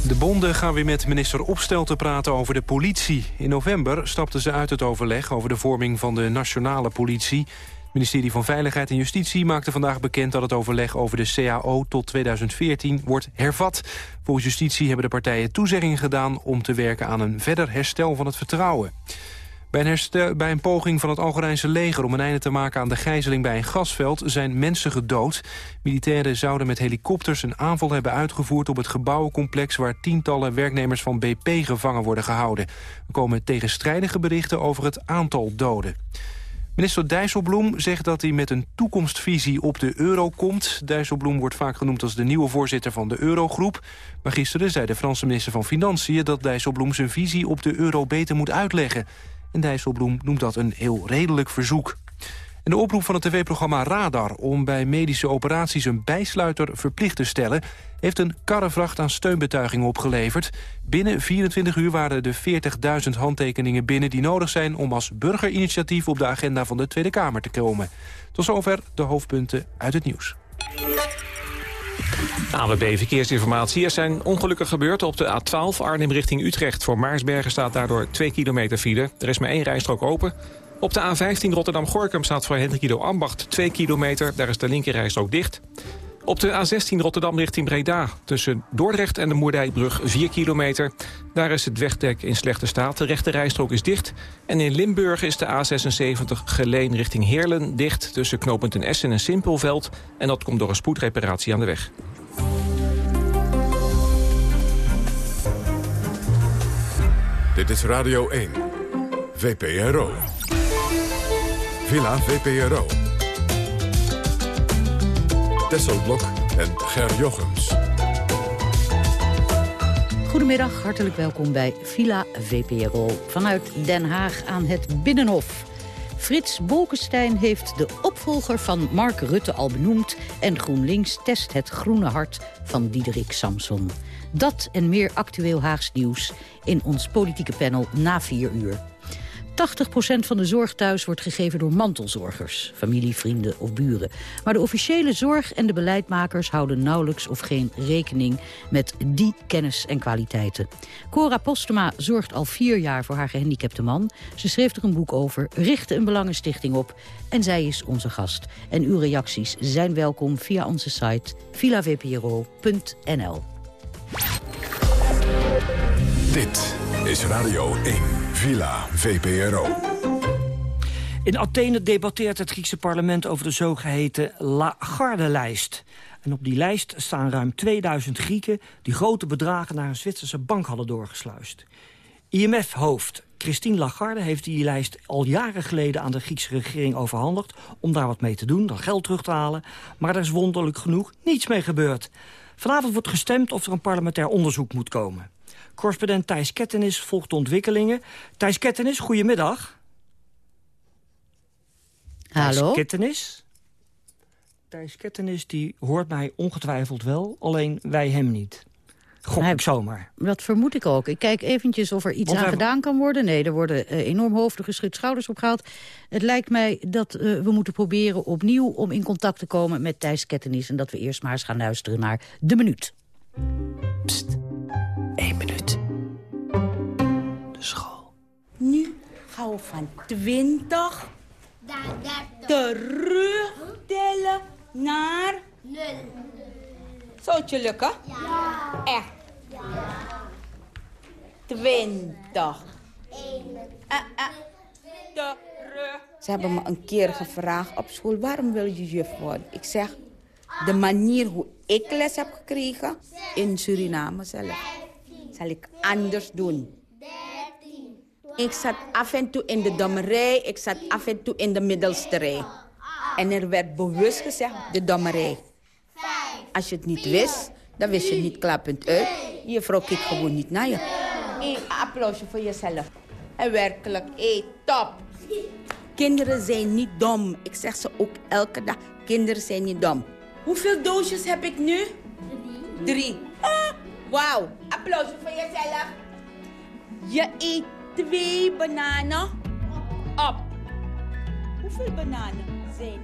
De bonden gaan weer met minister Opstelten praten over de politie. In november stapten ze uit het overleg over de vorming van de nationale politie. Het ministerie van Veiligheid en Justitie maakte vandaag bekend... dat het overleg over de CAO tot 2014 wordt hervat. Volgens Justitie hebben de partijen toezeggingen gedaan... om te werken aan een verder herstel van het vertrouwen. Bij een, bij een, poging van het Algerijnse leger om een einde te maken aan de gijzeling bij een gasveld zijn mensen gedood. Militairen zouden met helikopters een aanval hebben uitgevoerd op het gebouwencomplex waar tientallen werknemers van BP gevangen worden gehouden. Er komen tegenstrijdige berichten over het aantal doden. Minister Dijsselbloem zegt dat hij met een toekomstvisie op de euro komt. Dijsselbloem wordt vaak genoemd als de nieuwe voorzitter van de eurogroep. Maar gisteren zei de Franse minister van Financiën... dat Dijsselbloem zijn visie op de euro beter moet uitleggen. En Dijsselbloem noemt dat een heel redelijk verzoek. En de oproep van het tv-programma Radar om bij medische operaties een bijsluiter verplicht te stellen... heeft een karrevracht aan steunbetuigingen opgeleverd. Binnen 24 uur waren de 40.000 handtekeningen binnen die nodig zijn... om als burgerinitiatief op de agenda van de Tweede Kamer te komen. Tot zover de hoofdpunten uit het nieuws. AWB Verkeersinformatie. Er zijn ongelukken gebeurd op de A12 Arnhem richting Utrecht. Voor Maarsbergen staat daardoor 2 kilometer file. Er is maar één rijstrook open. Op de A15 Rotterdam-Gorkum staat voor Hendrik Ambacht 2 kilometer. Daar is de linkerrijstrook dicht. Op de A16 Rotterdam richting Breda. Tussen Dordrecht en de Moerdijkbrug 4 kilometer. Daar is het wegdek in slechte staat. De rechte rijstrook is dicht. En in Limburg is de A76 Geleen richting Heerlen dicht... tussen knooppunt Essen en Simpelveld. En dat komt door een spoedreparatie aan de weg. Dit is Radio 1. VPRO. Villa VPRO. Tesselblok en Ger Jochems. Goedemiddag, hartelijk welkom bij Villa VPRO. Vanuit Den Haag aan het Binnenhof. Frits Bolkestein heeft de opvolger van Mark Rutte al benoemd... en GroenLinks test het groene hart van Diederik Samson. Dat en meer actueel Haags nieuws in ons politieke panel na vier uur. 80% van de zorg thuis wordt gegeven door mantelzorgers, familie, vrienden of buren. Maar de officiële zorg en de beleidmakers houden nauwelijks of geen rekening met die kennis en kwaliteiten. Cora Postema zorgt al vier jaar voor haar gehandicapte man. Ze schreef er een boek over, richtte een belangenstichting op en zij is onze gast. En uw reacties zijn welkom via onze site villavpro.nl. Dit is Radio 1, Villa VPRO. In Athene debatteert het Griekse parlement over de zogeheten Lagarde-lijst. En op die lijst staan ruim 2000 Grieken... die grote bedragen naar een Zwitserse bank hadden doorgesluist. IMF-hoofd Christine Lagarde heeft die lijst al jaren geleden aan de Griekse regering overhandigd... om daar wat mee te doen, dat geld terug te halen. Maar er is wonderlijk genoeg niets mee gebeurd. Vanavond wordt gestemd of er een parlementair onderzoek moet komen. Correspondent Thijs Kettenis volgt de ontwikkelingen. Thijs Kettenis, goedemiddag. Hallo. Thijs Kettenis. Thijs Kettenis die hoort mij ongetwijfeld wel, alleen wij hem niet. Gok ik zomaar. Dat vermoed ik ook. Ik kijk eventjes of er iets aan gedaan kan worden. Nee, er worden uh, enorm hoofden geschud, schouders opgehaald. Het lijkt mij dat uh, we moeten proberen opnieuw om in contact te komen met Thijs Kettenis... en dat we eerst maar eens gaan luisteren naar De Minuut. Pst, één minuut. De school. Nu gaan we van 20 terugtellen naar... 0. Zou het je lukken? Ja. Echt? Ja. 20. 1. Uh, uh. Terug. Ze hebben me een keer gevraagd op school, waarom wil je juf worden? Ik zeg, de manier hoe ik les heb gekregen, in Suriname zelf, zal ik anders doen. Ik zat af en toe in de dommerij, ik zat af en toe in de middelste rij. En er werd bewust gezegd, de dommerij. Als je het niet wist, dan wist je niet klappend uit. Je vrouw kijkt gewoon niet naar je. Een applausje voor jezelf. En werkelijk, hé, top. Kinderen zijn niet dom. Ik zeg ze ook elke dag. Kinderen zijn niet dom. Hoeveel doosjes heb ik nu? Drie. Drie. Ah, Wauw. Applausje voor jezelf. Je eet twee bananen op. Hoeveel bananen zijn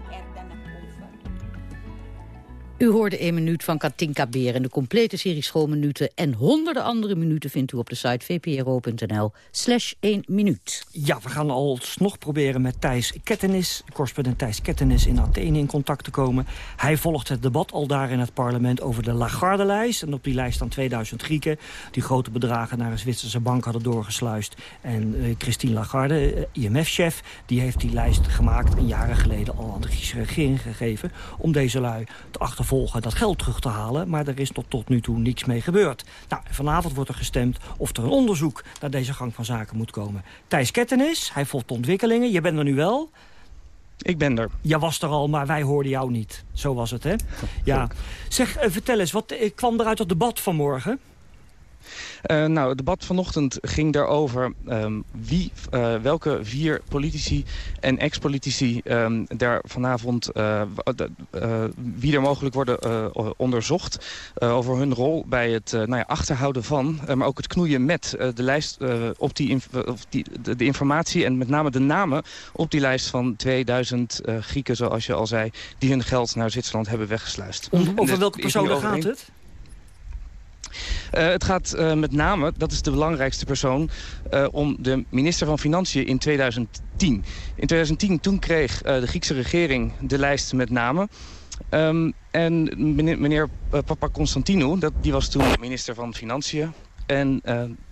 U hoorde 1 minuut van Katinka Beer en de complete serie schoolminuten... en honderden andere minuten vindt u op de site vpro.nl slash 1 minuut. Ja, we gaan alsnog proberen met Thijs Kettenis, correspondent Thijs Kettenis in Athene in contact te komen. Hij volgt het debat al daar in het parlement over de Lagarde-lijst. En op die lijst staan 2000 Grieken die grote bedragen naar een Zwitserse bank hadden doorgesluist. En eh, Christine Lagarde, eh, IMF-chef, die heeft die lijst gemaakt een jaren geleden al aan de Griekse regering gegeven om deze lui te achtervolgen dat geld terug te halen. Maar er is tot, tot nu toe niks mee gebeurd. Nou, vanavond wordt er gestemd of er een onderzoek naar deze gang van zaken moet komen. Thijs Kettenis, hij volgt de ontwikkelingen. Je bent er nu wel. Ik ben er. Je was er al, maar wij hoorden jou niet. Zo was het, hè? Ja. Zeg, eh, vertel eens, wat eh, kwam er uit het debat vanmorgen? Uh, nou, het debat vanochtend ging daarover um, wie, uh, welke vier politici en ex-politici um, daar vanavond, uh, wie er mogelijk worden onderzocht over hun rol bij het nou ja, achterhouden van, maar ook het knoeien met de lijst op die, of die de, de, informatie en met name de namen op die lijst van 2000 Grieken, zoals je al zei, die hun geld naar Zwitserland hebben weggesluist. Om, over welke personen gaat het? Uh, het gaat uh, met name, dat is de belangrijkste persoon, uh, om de minister van Financiën in 2010. In 2010 toen kreeg de Griekse regering de lijst met namen. Um, en meneer, meneer Papa Constantinou, dat, die was toen minister van Financiën. En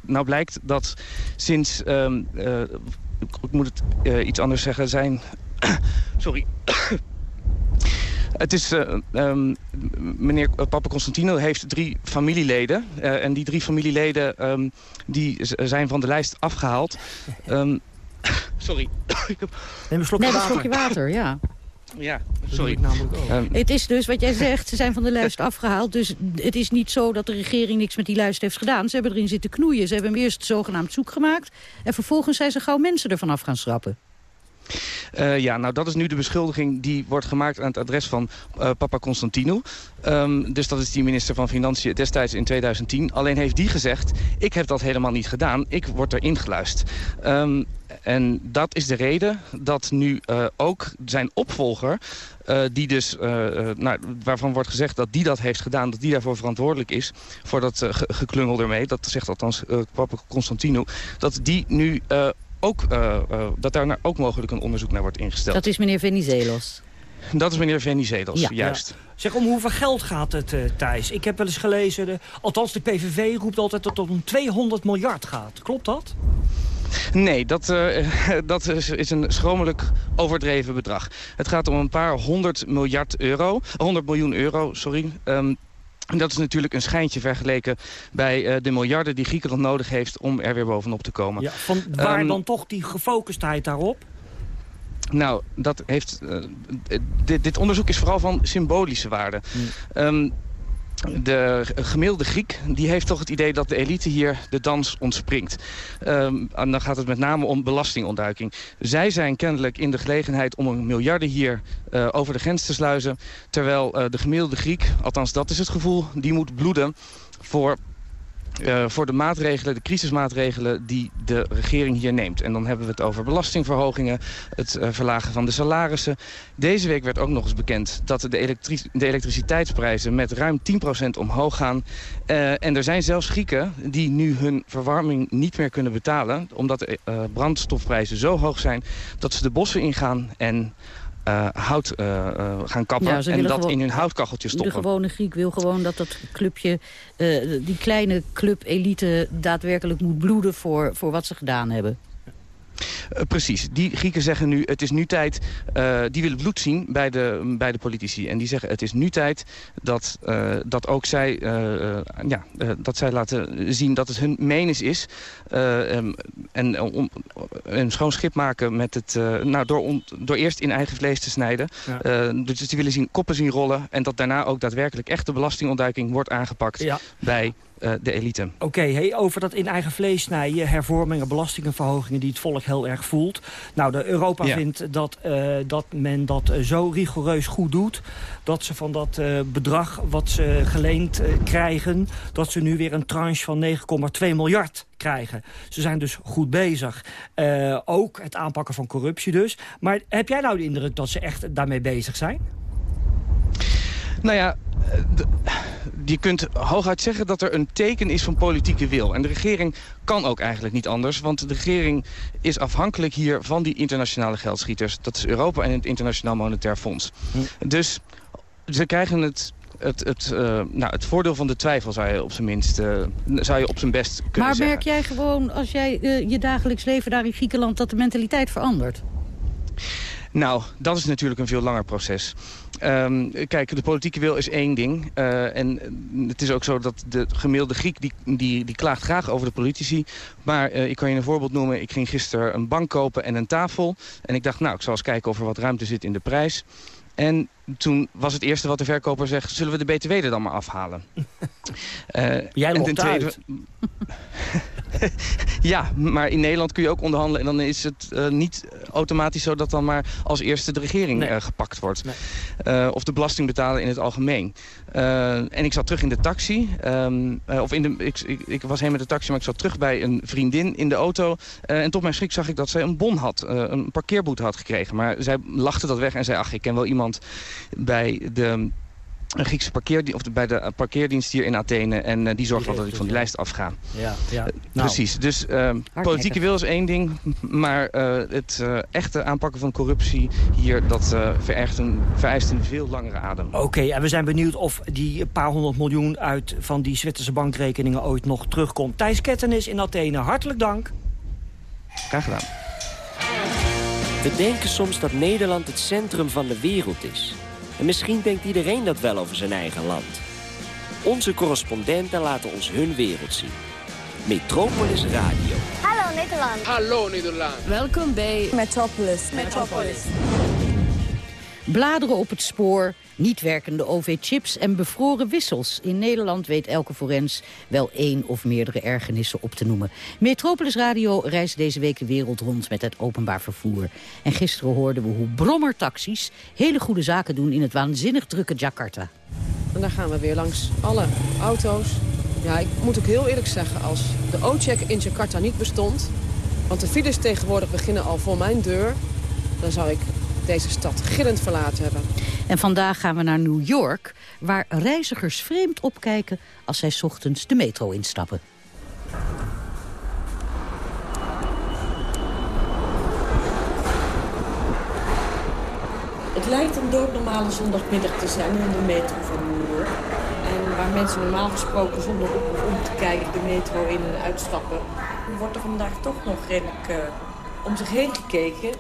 nou blijkt dat sinds, um, ik moet het iets anders zeggen, zijn... Sorry... Het is, uh, um, meneer Papa Constantino heeft drie familieleden. Uh, en die drie familieleden um, die zijn van de lijst afgehaald. Um, sorry. ik heb... Neem een slokje Neem een water. slokje water, ja. Ja, sorry. het is dus wat jij zegt, ze zijn van de lijst afgehaald. Dus het is niet zo dat de regering niks met die lijst heeft gedaan. Ze hebben erin zitten knoeien. Ze hebben hem eerst zogenaamd zoek gemaakt. En vervolgens zijn ze gauw mensen ervan af gaan schrappen. Uh, ja, nou dat is nu de beschuldiging die wordt gemaakt aan het adres van uh, papa Constantino. Um, dus dat is die minister van Financiën destijds in 2010. Alleen heeft die gezegd, ik heb dat helemaal niet gedaan. Ik word erin geluisterd. Um, en dat is de reden dat nu uh, ook zijn opvolger... Die dus, nou, waarvan wordt gezegd dat die dat heeft gedaan... dat die daarvoor verantwoordelijk is voor dat ge geklungel ermee. Dat zegt althans papa Constantino. Dat die nu ook, uh, uh, dat daar ook mogelijk een onderzoek naar wordt ingesteld. Dat is meneer Venizelos. Dat is meneer Venizelos, ja. juist. Ja. Zeg, om hoeveel geld gaat het, uh, Thijs? Ik heb wel eens gelezen, de, althans de PVV roept altijd dat het om 200 miljard gaat. Klopt dat? Nee, dat, uh, dat is, is, een schromelijk overdreven bedrag. Het gaat om een paar honderd miljard euro, 100 miljoen euro, sorry. Um, en dat is natuurlijk een schijntje vergeleken bij uh, de miljarden die Griekenland nodig heeft om er weer bovenop te komen. Ja, van waar um, dan toch die gefocustheid daarop? Nou, dat heeft, uh, dit, dit, onderzoek is vooral van symbolische waarde. Um, de gemiddelde Griek die heeft toch het idee dat de elite hier de dans ontspringt. Um, en dan gaat het met name om belastingontduiking. Zij zijn kennelijk in de gelegenheid om een miljarden hier uh, over de grens te sluizen. Terwijl uh, de gemiddelde Griek, althans dat is het gevoel, die moet bloeden voor... Uh, voor de maatregelen, de crisismaatregelen die de regering hier neemt. En dan hebben we het over belastingverhogingen, het uh, verlagen van de salarissen. Deze week werd ook nog eens bekend dat de, elektri de elektriciteitsprijzen met ruim 10% omhoog gaan. Uh, en er zijn zelfs Grieken die nu hun verwarming niet meer kunnen betalen... omdat de brandstofprijzen zo hoog zijn dat ze de bossen ingaan en uh, hout uh, gaan kappen ja, en dat gewoon, in hun houtkacheltje stoppen. De gewone Griek wil gewoon dat dat clubje, die kleine club elite daadwerkelijk moet bloeden voor, voor wat ze gedaan hebben. Precies. Die Grieken zeggen nu, het is nu tijd... die willen bloed zien bij de, bij de politici. En die zeggen, het is nu tijd dat, dat ook zij... ja, dat zij laten zien dat het hun menens is. En om, een schoon schip maken met het, nou, door, door eerst in eigen vlees te snijden. dus die willen zien koppen zien rollen. En dat daarna ook daadwerkelijk echte belastingontduiking wordt aangepakt bij de elite. Oké, hey, over dat in eigen vlees snijden, hervormingen, belastingenverhogingen die het volk heel erg voelt. Nou, de Europa vindt dat, uh, dat men dat uh, zo rigoureus goed doet, dat ze van dat bedrag wat ze geleend krijgen, dat ze nu weer een tranche van 9,2 miljard krijgen. Ze zijn dus goed bezig. ook het aanpakken van corruptie dus. Maar heb jij nou de indruk dat ze echt daarmee bezig zijn? Nou ja, je kunt hooguit zeggen dat er een teken is van politieke wil. En de regering kan ook eigenlijk niet anders. Want de regering is afhankelijk hier van die internationale geldschieters. Dat is Europa en het Internationaal Monetair Fonds. Hm. Dus ze krijgen het het, het, uh, nou, het voordeel van de twijfel zou je op zijn minst uh, zou je op zijn best kunnen maar zeggen. Maar merk jij gewoon als jij uh, je dagelijks leven daar in Griekenland dat de mentaliteit verandert? Nou, dat is natuurlijk een veel langer proces. Um, kijk, de politieke wil is één ding. Uh, en het is ook zo dat de gemiddelde Griek die, die, die klaagt graag over de politici. Maar uh, ik kan je een voorbeeld noemen. Ik ging gisteren een bank kopen en een tafel. En ik dacht, nou, ik zal eens kijken of er wat ruimte zit in de prijs. En toen was het eerste wat de verkoper zegt... zullen we de BTW er dan maar afhalen? uh, Jij ten tweede... ja, maar in Nederland kun je ook onderhandelen... en dan is het uh, niet automatisch zo dat dan maar als eerste de regering nee. uh, gepakt wordt. Nee. of de belasting betalen in het algemeen. en ik zat terug in de taxi. Um, of in de, ik, ik, ik, was heen met de taxi, maar ik zat terug bij een vriendin in de auto. en tot mijn schrik zag ik dat zij een bon had. een parkeerboete had gekregen. Maar zij lachte dat weg en zei... ach, ik ken wel iemand bij de een Griekse parkeerdienst, of de, bij de parkeerdienst hier in Athene. En uh, die zorgt wel dat ik van die lijst afga. Ja, ja. Uh, nou, precies. Dus uh, politieke wil is één ding. Maar het echte aanpakken van corruptie hier, dat vereist een, vereist een veel langere adem. Oké, okay, en we zijn benieuwd of die paar honderd miljoen uit van die Zwitserse bankrekeningen ooit nog terugkomt. Thijs Kettenis in Athene, hartelijk dank. Graag gedaan. We denken soms dat Nederland het centrum van de wereld is. En misschien denkt iedereen dat wel over zijn eigen land. Onze correspondenten laten ons hun wereld zien. Metropolis Radio. Hallo Nederland. Hallo Nederland. Welkom bij Metropolis. Metropolis. Bladeren op het spoor, niet werkende OV-chips en bevroren wissels. In Nederland weet elke forens wel één of meerdere ergernissen op te noemen. Metropolis Radio reist deze week de wereld rond met het openbaar vervoer. En gisteren hoorden we hoe brommertaxis hele goede zaken doen in het waanzinnig drukke Jakarta. En daar gaan we weer langs alle auto's. Ja, ik moet ook heel eerlijk zeggen, als de O-check in Jakarta niet bestond... want de files tegenwoordig beginnen al voor mijn deur... dan zou ik deze stad gillend verlaten hebben. En vandaag gaan we naar New York, waar reizigers vreemd opkijken als zij ochtends de metro instappen. Het lijkt een doodnormale zondagmiddag te zijn in de metro van New York. En waar mensen normaal gesproken zonder op of om te kijken de metro in en uitstappen... wordt er vandaag toch nog redelijk uh, om zich heen gekeken.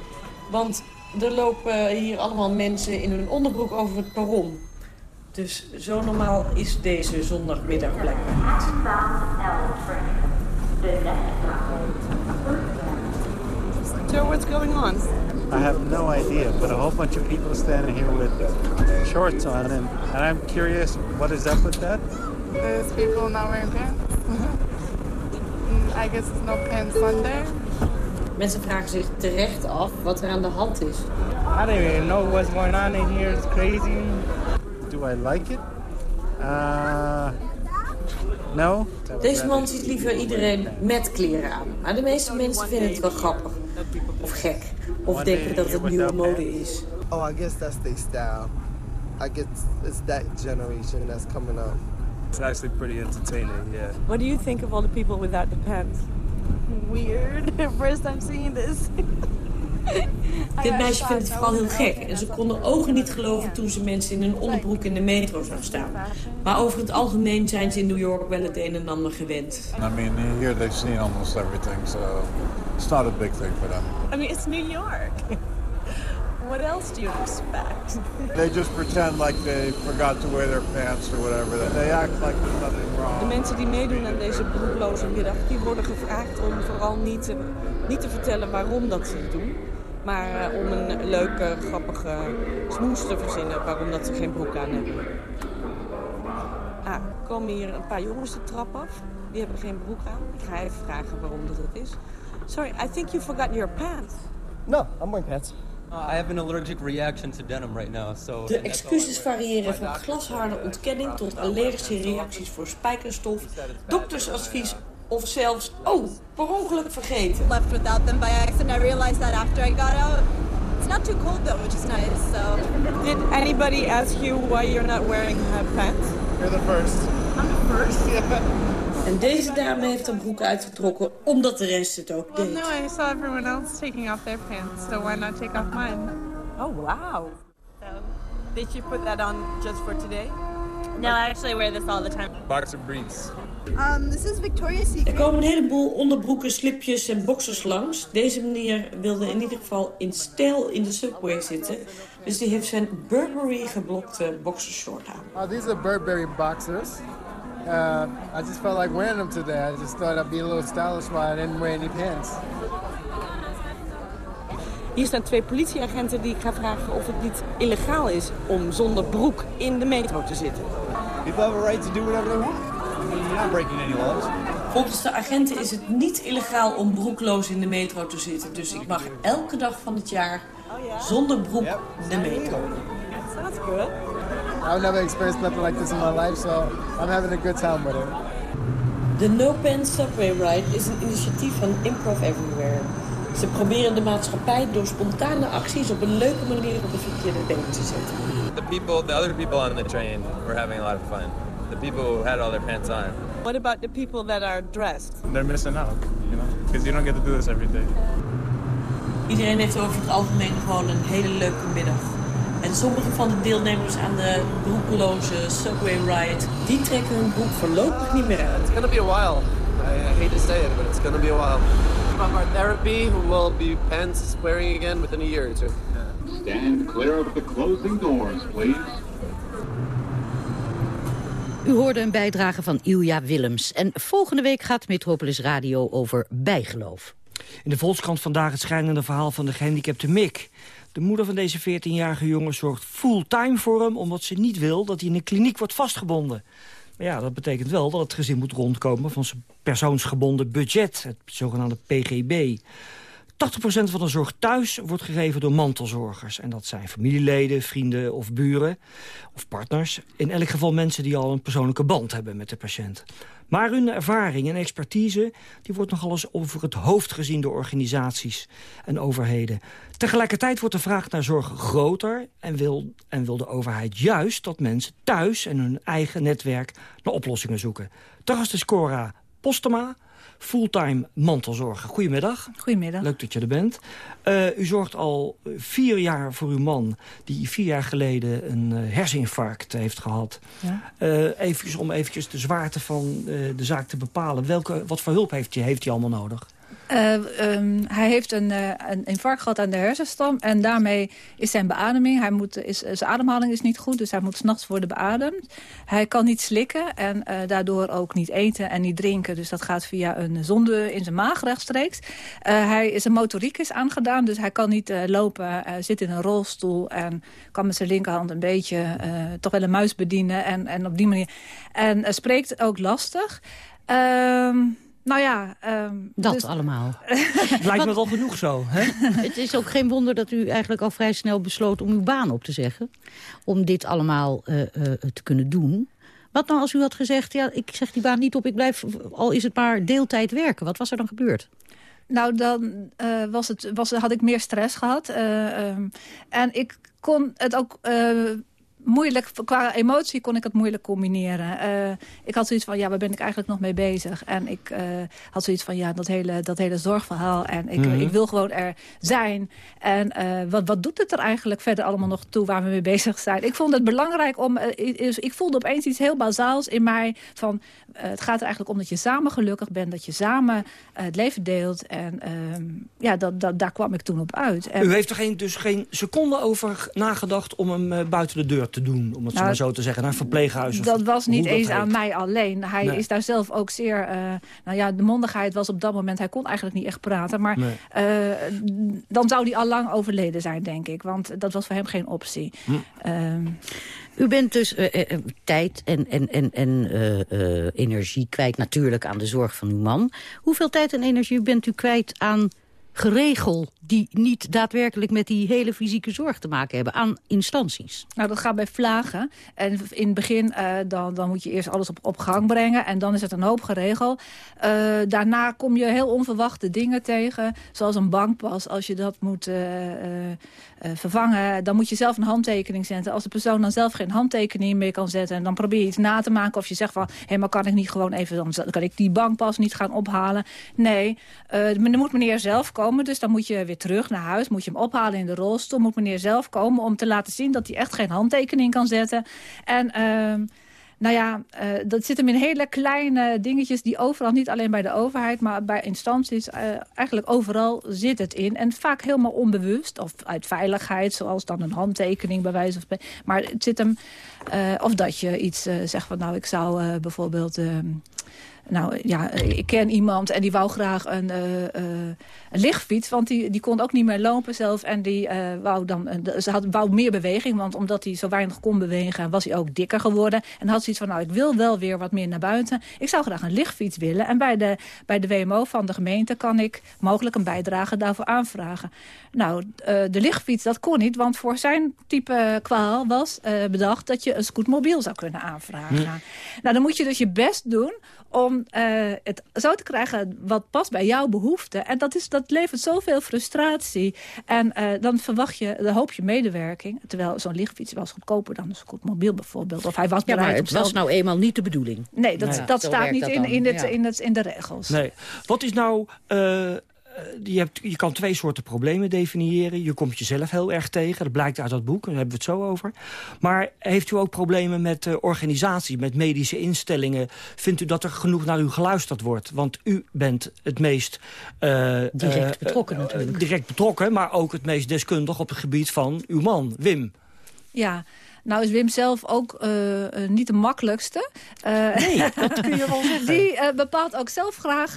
Want er lopen hier allemaal mensen in hun onderbroek over het perron. Dus zo normaal is deze zondagmiddag blijkbaar niet. So what's going on? I have no idea, but a whole bunch of people standing here with shorts on, and, and I'm curious, what is up with that? There's people not wearing pants. I guess it's no pants Sunday. Mensen vragen zich terecht af wat er aan de hand is. I don't even know what's going on in here. It's crazy. Do I like it? Uh, no. Deze man ziet liever iedereen met kleren aan. Maar de meeste mensen vinden het wel grappig. Of gek. Of denken dat het nieuwe mode is. Oh, I guess that's their style. I guess it's that generation that's coming up. It's actually pretty entertaining, yeah. What do you think of all the people without the pants? Weird. First time seeing this. Dit meisje vindt het vooral heel gek. En ze kon haar ogen niet geloven toen ze mensen in een onderbroek in de metro zag staan. Maar over het algemeen zijn ze in New York wel het een en ander gewend. I mean, here they've seen almost everything, so it's not a big thing for them. I mean, it's New York. what else do you expect? They just pretend like they forgot to wear their pants or whatever. They act like there's nothing wrong. De mensen die meedoen aan deze broekloze middag, die worden gevraagd om vooral niet te, niet te vertellen waarom dat ze het doen. Maar eh, om een leuke, grappige smoes te verzinnen waarom dat ze geen broek aan hebben. Ah, er komen hier een paar jongens de trap af. Die hebben geen broek aan. Ik ga even vragen waarom dat het is. Sorry, I think you forgot your pants. No, I'm wearing pants. I have an allergic reaction to denim right now, so... De excuses variëren van glasharde ontkenning tot allergische reacties voor spijkerstof, doktersadvies of zelfs, oh, per ongeluk vergeten. Left without them by accident. I realized that after I got out. It's not too cold though, which is nice, so... Did anybody ask you why you're not wearing uh, pants? You're the first. I'm the first. Yeah. En deze dame heeft een broek uitgetrokken omdat de rest het ook Well, deed. no, I saw everyone else taking off their pants, so why not take off mine? Oh, wow. So, did you put that on just for today? No, I actually wear this all the time. Boxer briefs. Um, this is Victoria's Secret. Er komen een heleboel onderbroeken, slipjes en boxers langs. Deze meneer wilde in ieder geval in stijl in de subway zitten. Dus die heeft zijn Burberry geblokte boxershort aan. Uh, these are Burberry boxers. Uh, I just felt like wearing them today. I just thought I'd be a little stylish while I didn't wear any pants. Hier staan twee politieagenten die ik ga vragen of het niet illegaal is om zonder broek in de metro te zitten. People have a right to do whatever they want. You're not breaking any laws. Volgens de agenten is het niet illegaal om broekloos in de metro te zitten. Dus ik mag elke dag van het jaar zonder broek de metro. Sounds good. I've never experienced nothing like this in my life, so I'm having a good time with it. De No Pants Subway Ride is een initiatief van Improv Everywhere. Ze proberen de maatschappij door spontane acties op een leuke manier op de verkeerde been te zetten. The people, the other people on the train were having a lot of fun. The people who had all their pants on. What about the people that are dressed? They're missing out, you know, because you don't get to do this every day. Iedereen heeft over het algemeen gewoon een hele leuke middag. En sommige van de deelnemers aan de broekeloze Subway Ride... die trekken hun broek voorlopig niet meer uit. It's gonna be a while. I, hate to say it, but it's gonna be a while. From our therapy, who will be pants wearing again within a year or two. Stand clear of the closing doors, please. U hoorde een bijdrage van Ilja Willems. En volgende week gaat Metropolis Radio over bijgeloof. In de Volkskrant vandaag het schijnende verhaal van de gehandicapte Mick. De moeder van deze 14-jarige jongen zorgt fulltime voor hem... omdat ze niet wil dat hij in een kliniek wordt vastgebonden. Maar ja, dat betekent wel dat het gezin moet rondkomen... van zijn persoonsgebonden budget, het zogenaamde PGB. 80% van de zorg thuis wordt gegeven door mantelzorgers. En dat zijn familieleden, vrienden of buren of partners. In elk geval mensen die al een persoonlijke band hebben met de patiënt. Maar hun ervaring en expertise die wordt nogal eens over het hoofd gezien door organisaties en overheden. Tegelijkertijd wordt de vraag naar zorg groter en wil, en wil de overheid juist dat mensen thuis en hun eigen netwerk naar oplossingen zoeken. Daar is de Cora Postema, fulltime mantelzorger. Goedemiddag. Goedemiddag. Leuk dat je er bent. Uh, u zorgt al vier jaar voor uw man... die vier jaar geleden een uh, herseninfarct heeft gehad. Ja. Uh, eventjes om eventjes de zwaarte van de zaak te bepalen. Welke, wat voor hulp heeft hij heeft allemaal nodig? Uh, um, hij heeft een, uh, een infarct gehad aan de hersenstam. En daarmee is zijn beademing, hij moet, is, zijn ademhaling is niet goed. Dus hij moet s'nachts worden beademd. Hij kan niet slikken en daardoor ook niet eten en niet drinken. Dus dat gaat via een zonde in zijn maag rechtstreeks. hij is een motoriek is aangedaan, dus hij kan niet lopen. zit in een rolstoel en kan met zijn linkerhand een beetje toch wel een muis bedienen. En, en op die manier. En spreekt ook lastig. Ehm, nou ja... Um, dat dus... allemaal. Lijkt me wel genoeg zo, hè? Het is ook geen wonder dat u eigenlijk al vrij snel besloot om uw baan op te zeggen. Om dit allemaal uh, uh, te kunnen doen. Wat nou als u had gezegd, ja, ik zeg die baan niet op, ik blijf, al is het maar deeltijd werken. Wat was er dan gebeurd? Nou, dan uh, was het, was, had ik meer stress gehad. um, en ik kon het ook moeilijk, qua emotie kon ik het moeilijk combineren. Eh, ik had zoiets van, ja, waar ben ik eigenlijk nog mee bezig? En ik uh, had zoiets van, ja, dat hele, dat hele zorgverhaal. En ik, Mhm. ik wil gewoon er zijn. En eh, wat, wat doet het er eigenlijk verder allemaal nog toe waar we mee bezig zijn? Ik vond het belangrijk om... eh, is, ik voelde opeens iets heel bazaals in mij. Van, eh, het gaat er eigenlijk om dat je samen gelukkig bent. Dat je samen eh, het leven deelt. En ehm, ja, dat, dat, daar kwam ik toen op uit. En, U heeft er geen, dus geen seconde over nagedacht om hem eh, buiten de deur te doen, om het zo Nou, maar zo te zeggen, naar een verpleeghuis? of Dat was niet eens aan mij alleen. Hij Nee. is daar zelf ook zeer... eh, nou ja, de mondigheid was op dat moment... Hij kon eigenlijk niet echt praten. Maar Nee. eh, dan zou hij al lang overleden zijn, denk ik. Want dat was voor hem geen optie. Hm. Ehm, U bent dus eh, tijd en, en, en, en eh, eh, energie kwijt natuurlijk aan de zorg van uw man. Hoeveel tijd en energie bent u kwijt aan geregel... die niet daadwerkelijk met die hele fysieke zorg te maken hebben, aan instanties? Nou, dat gaat bij vlagen. En in het begin eh, dan, dan moet je eerst alles op, op gang brengen. En dan is het een hoop geregeld. Eh, daarna kom je heel onverwachte dingen tegen. Zoals een bankpas. Als je dat moet eh, vervangen, dan moet je zelf een handtekening zetten. Als de persoon dan zelf geen handtekening meer kan zetten... en dan probeer je iets na te maken. Of je zegt van, hé, maar kan ik niet gewoon even... dan kan ik die bankpas niet gaan ophalen. Nee, dan moet meneer zelf komen. Dus dan moet je weer terug naar huis. Moet je hem ophalen in de rolstoel. Moet meneer zelf komen om te laten zien dat hij echt geen handtekening kan zetten. En... ehm, nou ja, eh, dat zit hem in hele kleine dingetjes die overal, niet alleen bij de overheid, maar bij instanties, eh, eigenlijk overal zit het in. En vaak helemaal onbewust, of uit veiligheid, zoals dan een handtekening bij wijze van. Maar het zit hem, eh, of dat je iets zegt van, nou, ik zou bijvoorbeeld... nou ja, ik ken iemand en die wou graag een, eh, eh, een lichtfiets. Want die, die kon ook niet meer lopen zelf. En die eh, wou dan ze had, wou meer beweging. Want omdat hij zo weinig kon bewegen, was hij ook dikker geworden. En had zoiets van, nou, ik wil wel weer wat meer naar buiten. Ik zou graag een lichtfiets willen. En bij de, bij de WMO van de gemeente kan ik mogelijk een bijdrage daarvoor aanvragen. Nou, de lichtfiets, dat kon niet. Want voor zijn type kwaal was bedacht dat je een scootmobiel zou kunnen aanvragen. Nou, dan moet je dus je best doen om eh, het zo te krijgen wat past bij jouw behoeften. En dat, is, dat levert zoveel frustratie. En eh, dan verwacht je, dan hoop je medewerking. Terwijl zo'n lichtfiets was goedkoper dan een scootmobiel bijvoorbeeld. Of hij was Ja, maar het was zelf- nou eenmaal niet de bedoeling. Nee, dat, Ja, dat staat niet dat in, in, het, ja. in, het, in de regels. Nee. Wat is nou... eh, je, hebt, je kan twee soorten problemen definiëren. Je komt jezelf heel erg tegen. Dat blijkt uit dat boek. Daar hebben we het zo over. Maar heeft u ook problemen met eh, organisatie, met medische instellingen? Vindt u dat er genoeg naar u geluisterd wordt? Want u bent het meest... eh, Direct eh, betrokken eh, natuurlijk. direct betrokken, maar ook het meest deskundig op het gebied van uw man, Wim. Ja, nou is Wim zelf ook eh, eh, niet de makkelijkste. Eh, Nee, dat kun je wel zeggen. Die bepaalt ook zelf graag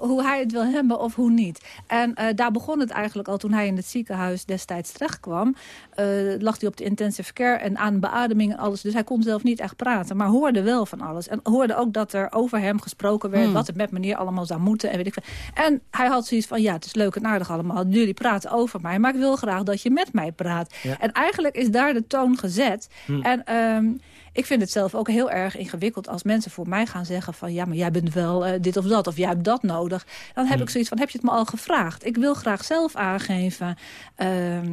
hoe hij het wil hebben of hoe niet. En daar begon het eigenlijk al toen hij in het ziekenhuis destijds terechtkwam. Eh lag hij op de intensive care en aan beademing en alles. Dus hij kon zelf niet echt praten, maar hoorde wel van alles. En hoorde ook dat er over hem gesproken werd, Hmm. wat er met meneer allemaal zou moeten. En, weet ik veel. en hij had zoiets van, ja, het is leuk en aardig allemaal. Jullie praten over mij, maar ik wil graag dat je met mij praat. Ja. En eigenlijk is daar de toon gezet. Hmm. En ehm, ik vind het zelf ook heel erg ingewikkeld als mensen voor mij gaan zeggen van... ja, maar jij bent wel eh, dit of dat, of jij hebt dat nodig. Dan heb Hmm. ik zoiets van, heb je het me al gevraagd? Ik wil graag zelf aangeven... ehm,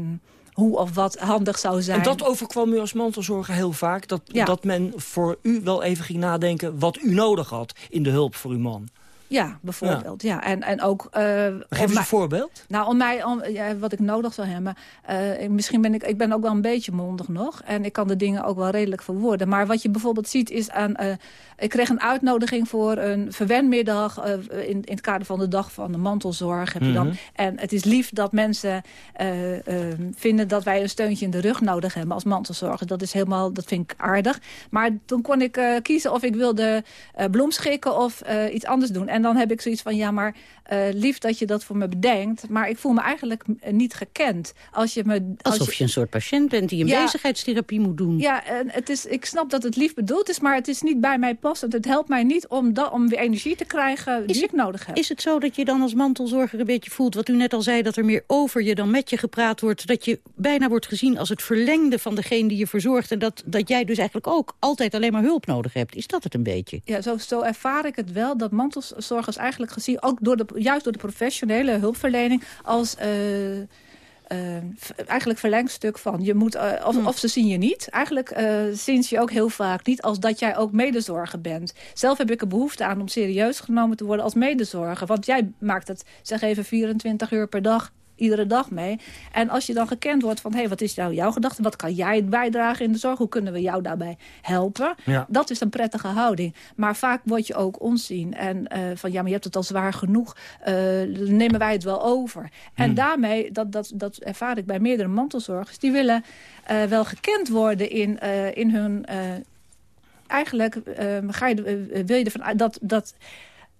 hoe of wat handig zou zijn. En dat overkwam u als mantelzorger heel vaak. Dat, Ja. dat men voor u wel even ging nadenken wat u nodig had in de hulp voor uw man. Ja, bijvoorbeeld. Ja. En, en ook... eh, Geef eens een voorbeeld. Nou, om mij, om, ja, wat ik nodig zou hebben. eh, misschien ben ik, ik ben ook wel een beetje mondig nog. En ik kan de dingen ook wel redelijk verwoorden. Maar wat je bijvoorbeeld ziet is aan... eh, ik kreeg een uitnodiging voor een verwenmiddag... eh, in, in het kader van de dag van de mantelzorg. Heb je dan. Mhm. En het is lief dat mensen eh, eh, vinden dat wij een steuntje in de rug nodig hebben als mantelzorger. Dat is helemaal, dat vind ik aardig. Maar toen kon ik kiezen of ik wilde bloemschikken of iets anders doen. En dan heb ik zoiets van, ja, maar eh, lief dat je dat voor me bedenkt. Maar ik voel me eigenlijk eh, niet gekend. Als je me, als Alsof je een soort patiënt bent die een Ja. bezigheidstherapie moet doen. Ja, en het is, ik snap dat het lief bedoeld is, maar het is niet bij mij passend. Het helpt mij niet om, da, om weer energie te krijgen die ik nodig heb. Is het zo dat je dan als mantelzorger een beetje voelt... wat u net al zei, dat er meer over je dan met je gepraat wordt... dat je bijna wordt gezien als het verlengde van degene die je verzorgt... en dat, dat jij dus eigenlijk ook altijd alleen maar hulp nodig hebt? Is dat het een beetje? Ja, zo, zo ervaar ik het wel. Dat mantelzorgers eigenlijk gezien, ook door de, juist door de professionele hulpverlening, als eh, eh, eigenlijk verlengstuk van. Je moet, eh, of, Hm. of ze zien je niet. Eigenlijk eh zien ze je ook heel vaak niet als dat jij ook medezorger bent. Zelf heb ik er behoefte aan om serieus genomen te worden als medezorger. Want jij maakt het, zeg even, 24 uur per dag iedere dag mee. En als je dan gekend wordt van... hé, hey, wat is nou jouw gedachte? Wat kan jij bijdragen in de zorg? Hoe kunnen we jou daarbij helpen? Ja. Dat is een prettige houding. Maar vaak word je ook onzien. En eh, van, ja, maar je hebt het al zwaar genoeg. eh, nemen wij het wel over. En daarmee, dat, dat, dat ervaar ik bij meerdere mantelzorgers... die willen eh, wel gekend worden in, in hun... eigenlijk ga je, wil je ervan uit dat... dat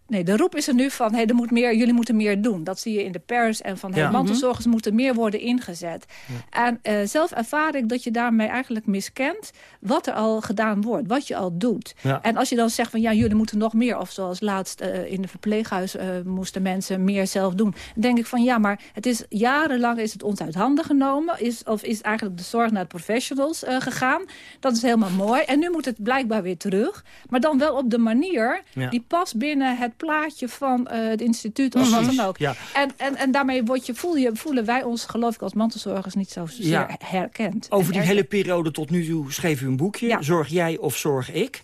Nee, de roep is er nu van, hey, er moet meer, jullie moeten meer doen. Dat zie je in de pers en van, hey, Ja. mantelzorgers moeten meer worden ingezet. En eh, zelf ervaar ik dat je daarmee eigenlijk miskent wat er al gedaan wordt, wat je al doet. Ja. En als je dan zegt van, ja, jullie moeten nog meer... of zoals laatst eh, in de verpleeghuis eh, moesten mensen meer zelf doen... dan denk ik van, ja, maar het is jarenlang is het ons uit handen genomen... Is, of is eigenlijk de zorg naar de professionals gegaan. Dat is helemaal mooi. En nu moet het blijkbaar weer terug. Maar dan wel op de manier die past binnen het plaatje van eh, het instituut... of wat dan ook. ja. En, en, en daarmee word je, voel je, voelen wij ons, geloof ik, als mantelzorgers... niet zo zeer Ja. herkend. Over die hele periode tot nu toe schreef u een boekje. Zorg jij of zorg ik?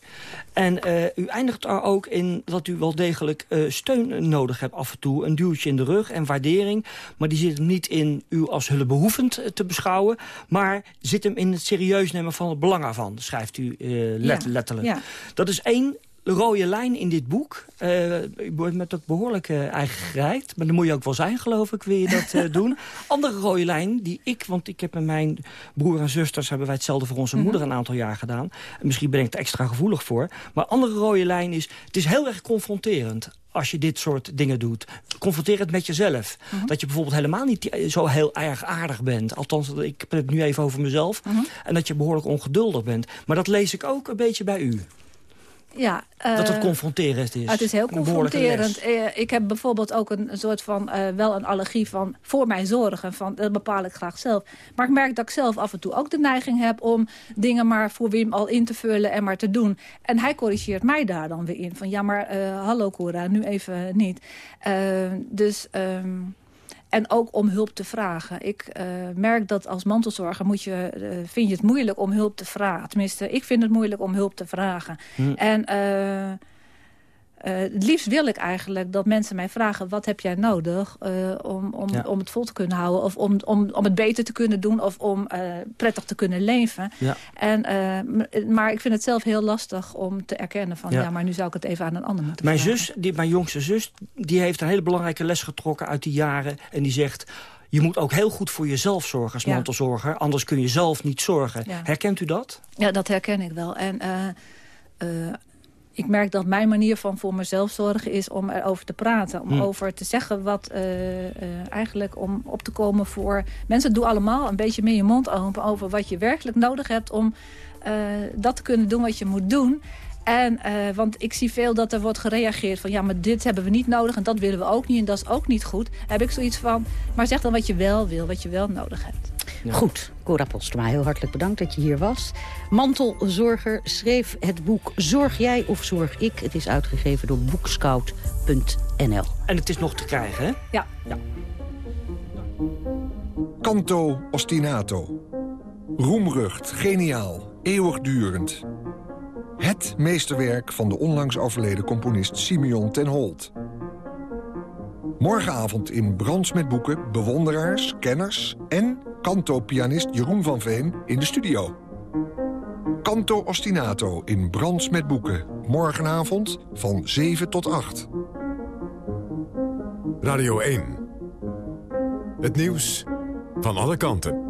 En eh, u eindigt er ook in dat u wel degelijk eh, steun nodig hebt af en toe. Een duwtje in de rug en waardering. Maar die zit hem niet in u als hulpbehoevend eh, te beschouwen. Maar zit hem in het serieus nemen van het belang ervan. Schrijft u let- Ja, letterlijk. ja. Dat is één rode lijn in dit boek. Eh, u wordt met ook behoorlijk eh, eigen gereikt. Maar dan moet je ook wel zijn, geloof ik, wil je dat eh, doen. Andere rode lijn die ik... Want ik heb met mijn broer en zusters... hebben wij hetzelfde voor onze Mhm. moeder een aantal jaar gedaan. En misschien ben ik er extra gevoelig voor. Maar andere rode lijn is... Het is heel erg confronterend als je dit soort dingen doet. Confronteer het met jezelf. Mhm. Dat je bijvoorbeeld helemaal niet eh, zo heel erg aardig bent. Althans, ik heb het nu even over mezelf. Mhm. En dat je behoorlijk ongeduldig bent. Maar dat lees ik ook een beetje bij u. Ja, dat het eh, confronterend is. Het is heel confronterend. Eh, ik heb bijvoorbeeld ook een, soort van, eh, wel een allergie van voor mij zorgen. Van, dat bepaal ik graag zelf. Maar ik merk dat ik zelf af en toe ook de neiging heb om dingen maar voor Wim al in te vullen en maar te doen. En hij corrigeert mij daar dan weer in. Van ja, maar hallo Cora, nu even niet. Dus... ehm, en ook om hulp te vragen. Ik eh, merk dat als mantelzorger moet je, eh, vind je het moeilijk om hulp te vragen. Tenminste, ik vind het moeilijk om hulp te vragen. Hm. En eh, het liefst wil ik eigenlijk dat mensen mij vragen... wat heb jij nodig eh, om, om, Ja. om het vol te kunnen houden... of om, om, om het beter te kunnen doen of om eh, prettig te kunnen leven. Ja. En, maar ik vind het zelf heel lastig om te erkennen van... Ja. ja, maar nu zou ik het even aan een ander moeten Mijn vragen. zus, die, mijn jongste zus, die heeft een hele belangrijke les getrokken uit die jaren. En die zegt, je moet ook heel goed voor jezelf zorgen als mantelzorger. Anders kun je zelf niet zorgen. Herkent u dat? Ja, dat herken ik wel. En ik merk dat mijn manier van voor mezelf zorgen is om erover te praten. Om Hmm. over te zeggen wat eh, eh, eigenlijk om op te komen voor... Mensen, doe allemaal een beetje meer je mond open over wat je werkelijk nodig hebt... om eh, dat te kunnen doen wat je moet doen. En, eh, want ik zie veel dat er wordt gereageerd van... ja, maar dit hebben we niet nodig en dat willen we ook niet... en dat is ook niet goed. heb ik zoiets van, maar zeg dan wat je wel wil, wat je wel nodig hebt. Goed, Cora Postma, heel hartelijk bedankt dat je hier was. Mantelzorger schreef het boek Zorg jij of zorg ik? Het is uitgegeven door boekscout.nl. En het is nog te krijgen, hè? Ja. ja. Canto ostinato. Roemrucht, geniaal, eeuwigdurend. Het meesterwerk van de onlangs overleden componist Simeon ten Holt. Morgenavond in Brands met Boeken bewonderaars, kenners... en canto-pianist Jeroen van Veen in de studio. Canto ostinato in Brands met Boeken. Morgenavond van 7 tot 8. Radio 1. Het nieuws van alle kanten.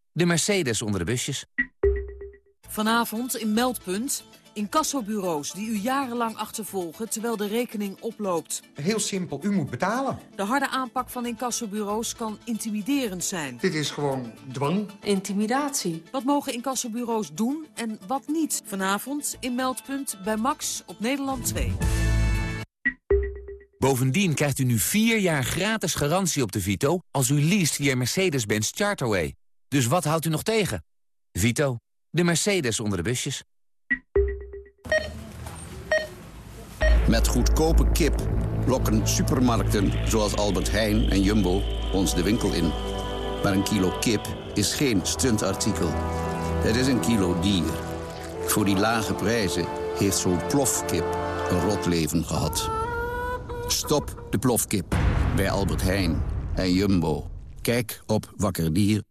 de Mercedes onder de busjes. Vanavond in Meldpunt. Incassobureaus die u jarenlang achtervolgen terwijl de rekening oploopt. Heel simpel, u moet betalen. De harde aanpak van incassobureaus kan intimiderend zijn. Dit is gewoon dwang. Intimidatie. Wat mogen incassobureaus doen en wat niet? Vanavond in Meldpunt bij Max op Nederland 2. Bovendien krijgt u nu vier jaar gratis garantie op de Vito... als u leest via Mercedes-Benz Charterway. Dus wat houdt u nog tegen? Vito, de Mercedes onder de busjes. Met goedkope kip lokken supermarkten zoals Albert Heijn en Jumbo ons de winkel in. Maar een kilo kip is geen stuntartikel. Het is een kilo dier. Voor die lage prijzen heeft zo'n plofkip een rot leven gehad. Stop de plofkip bij Albert Heijn en Jumbo. Kijk op wakkerdier.nl.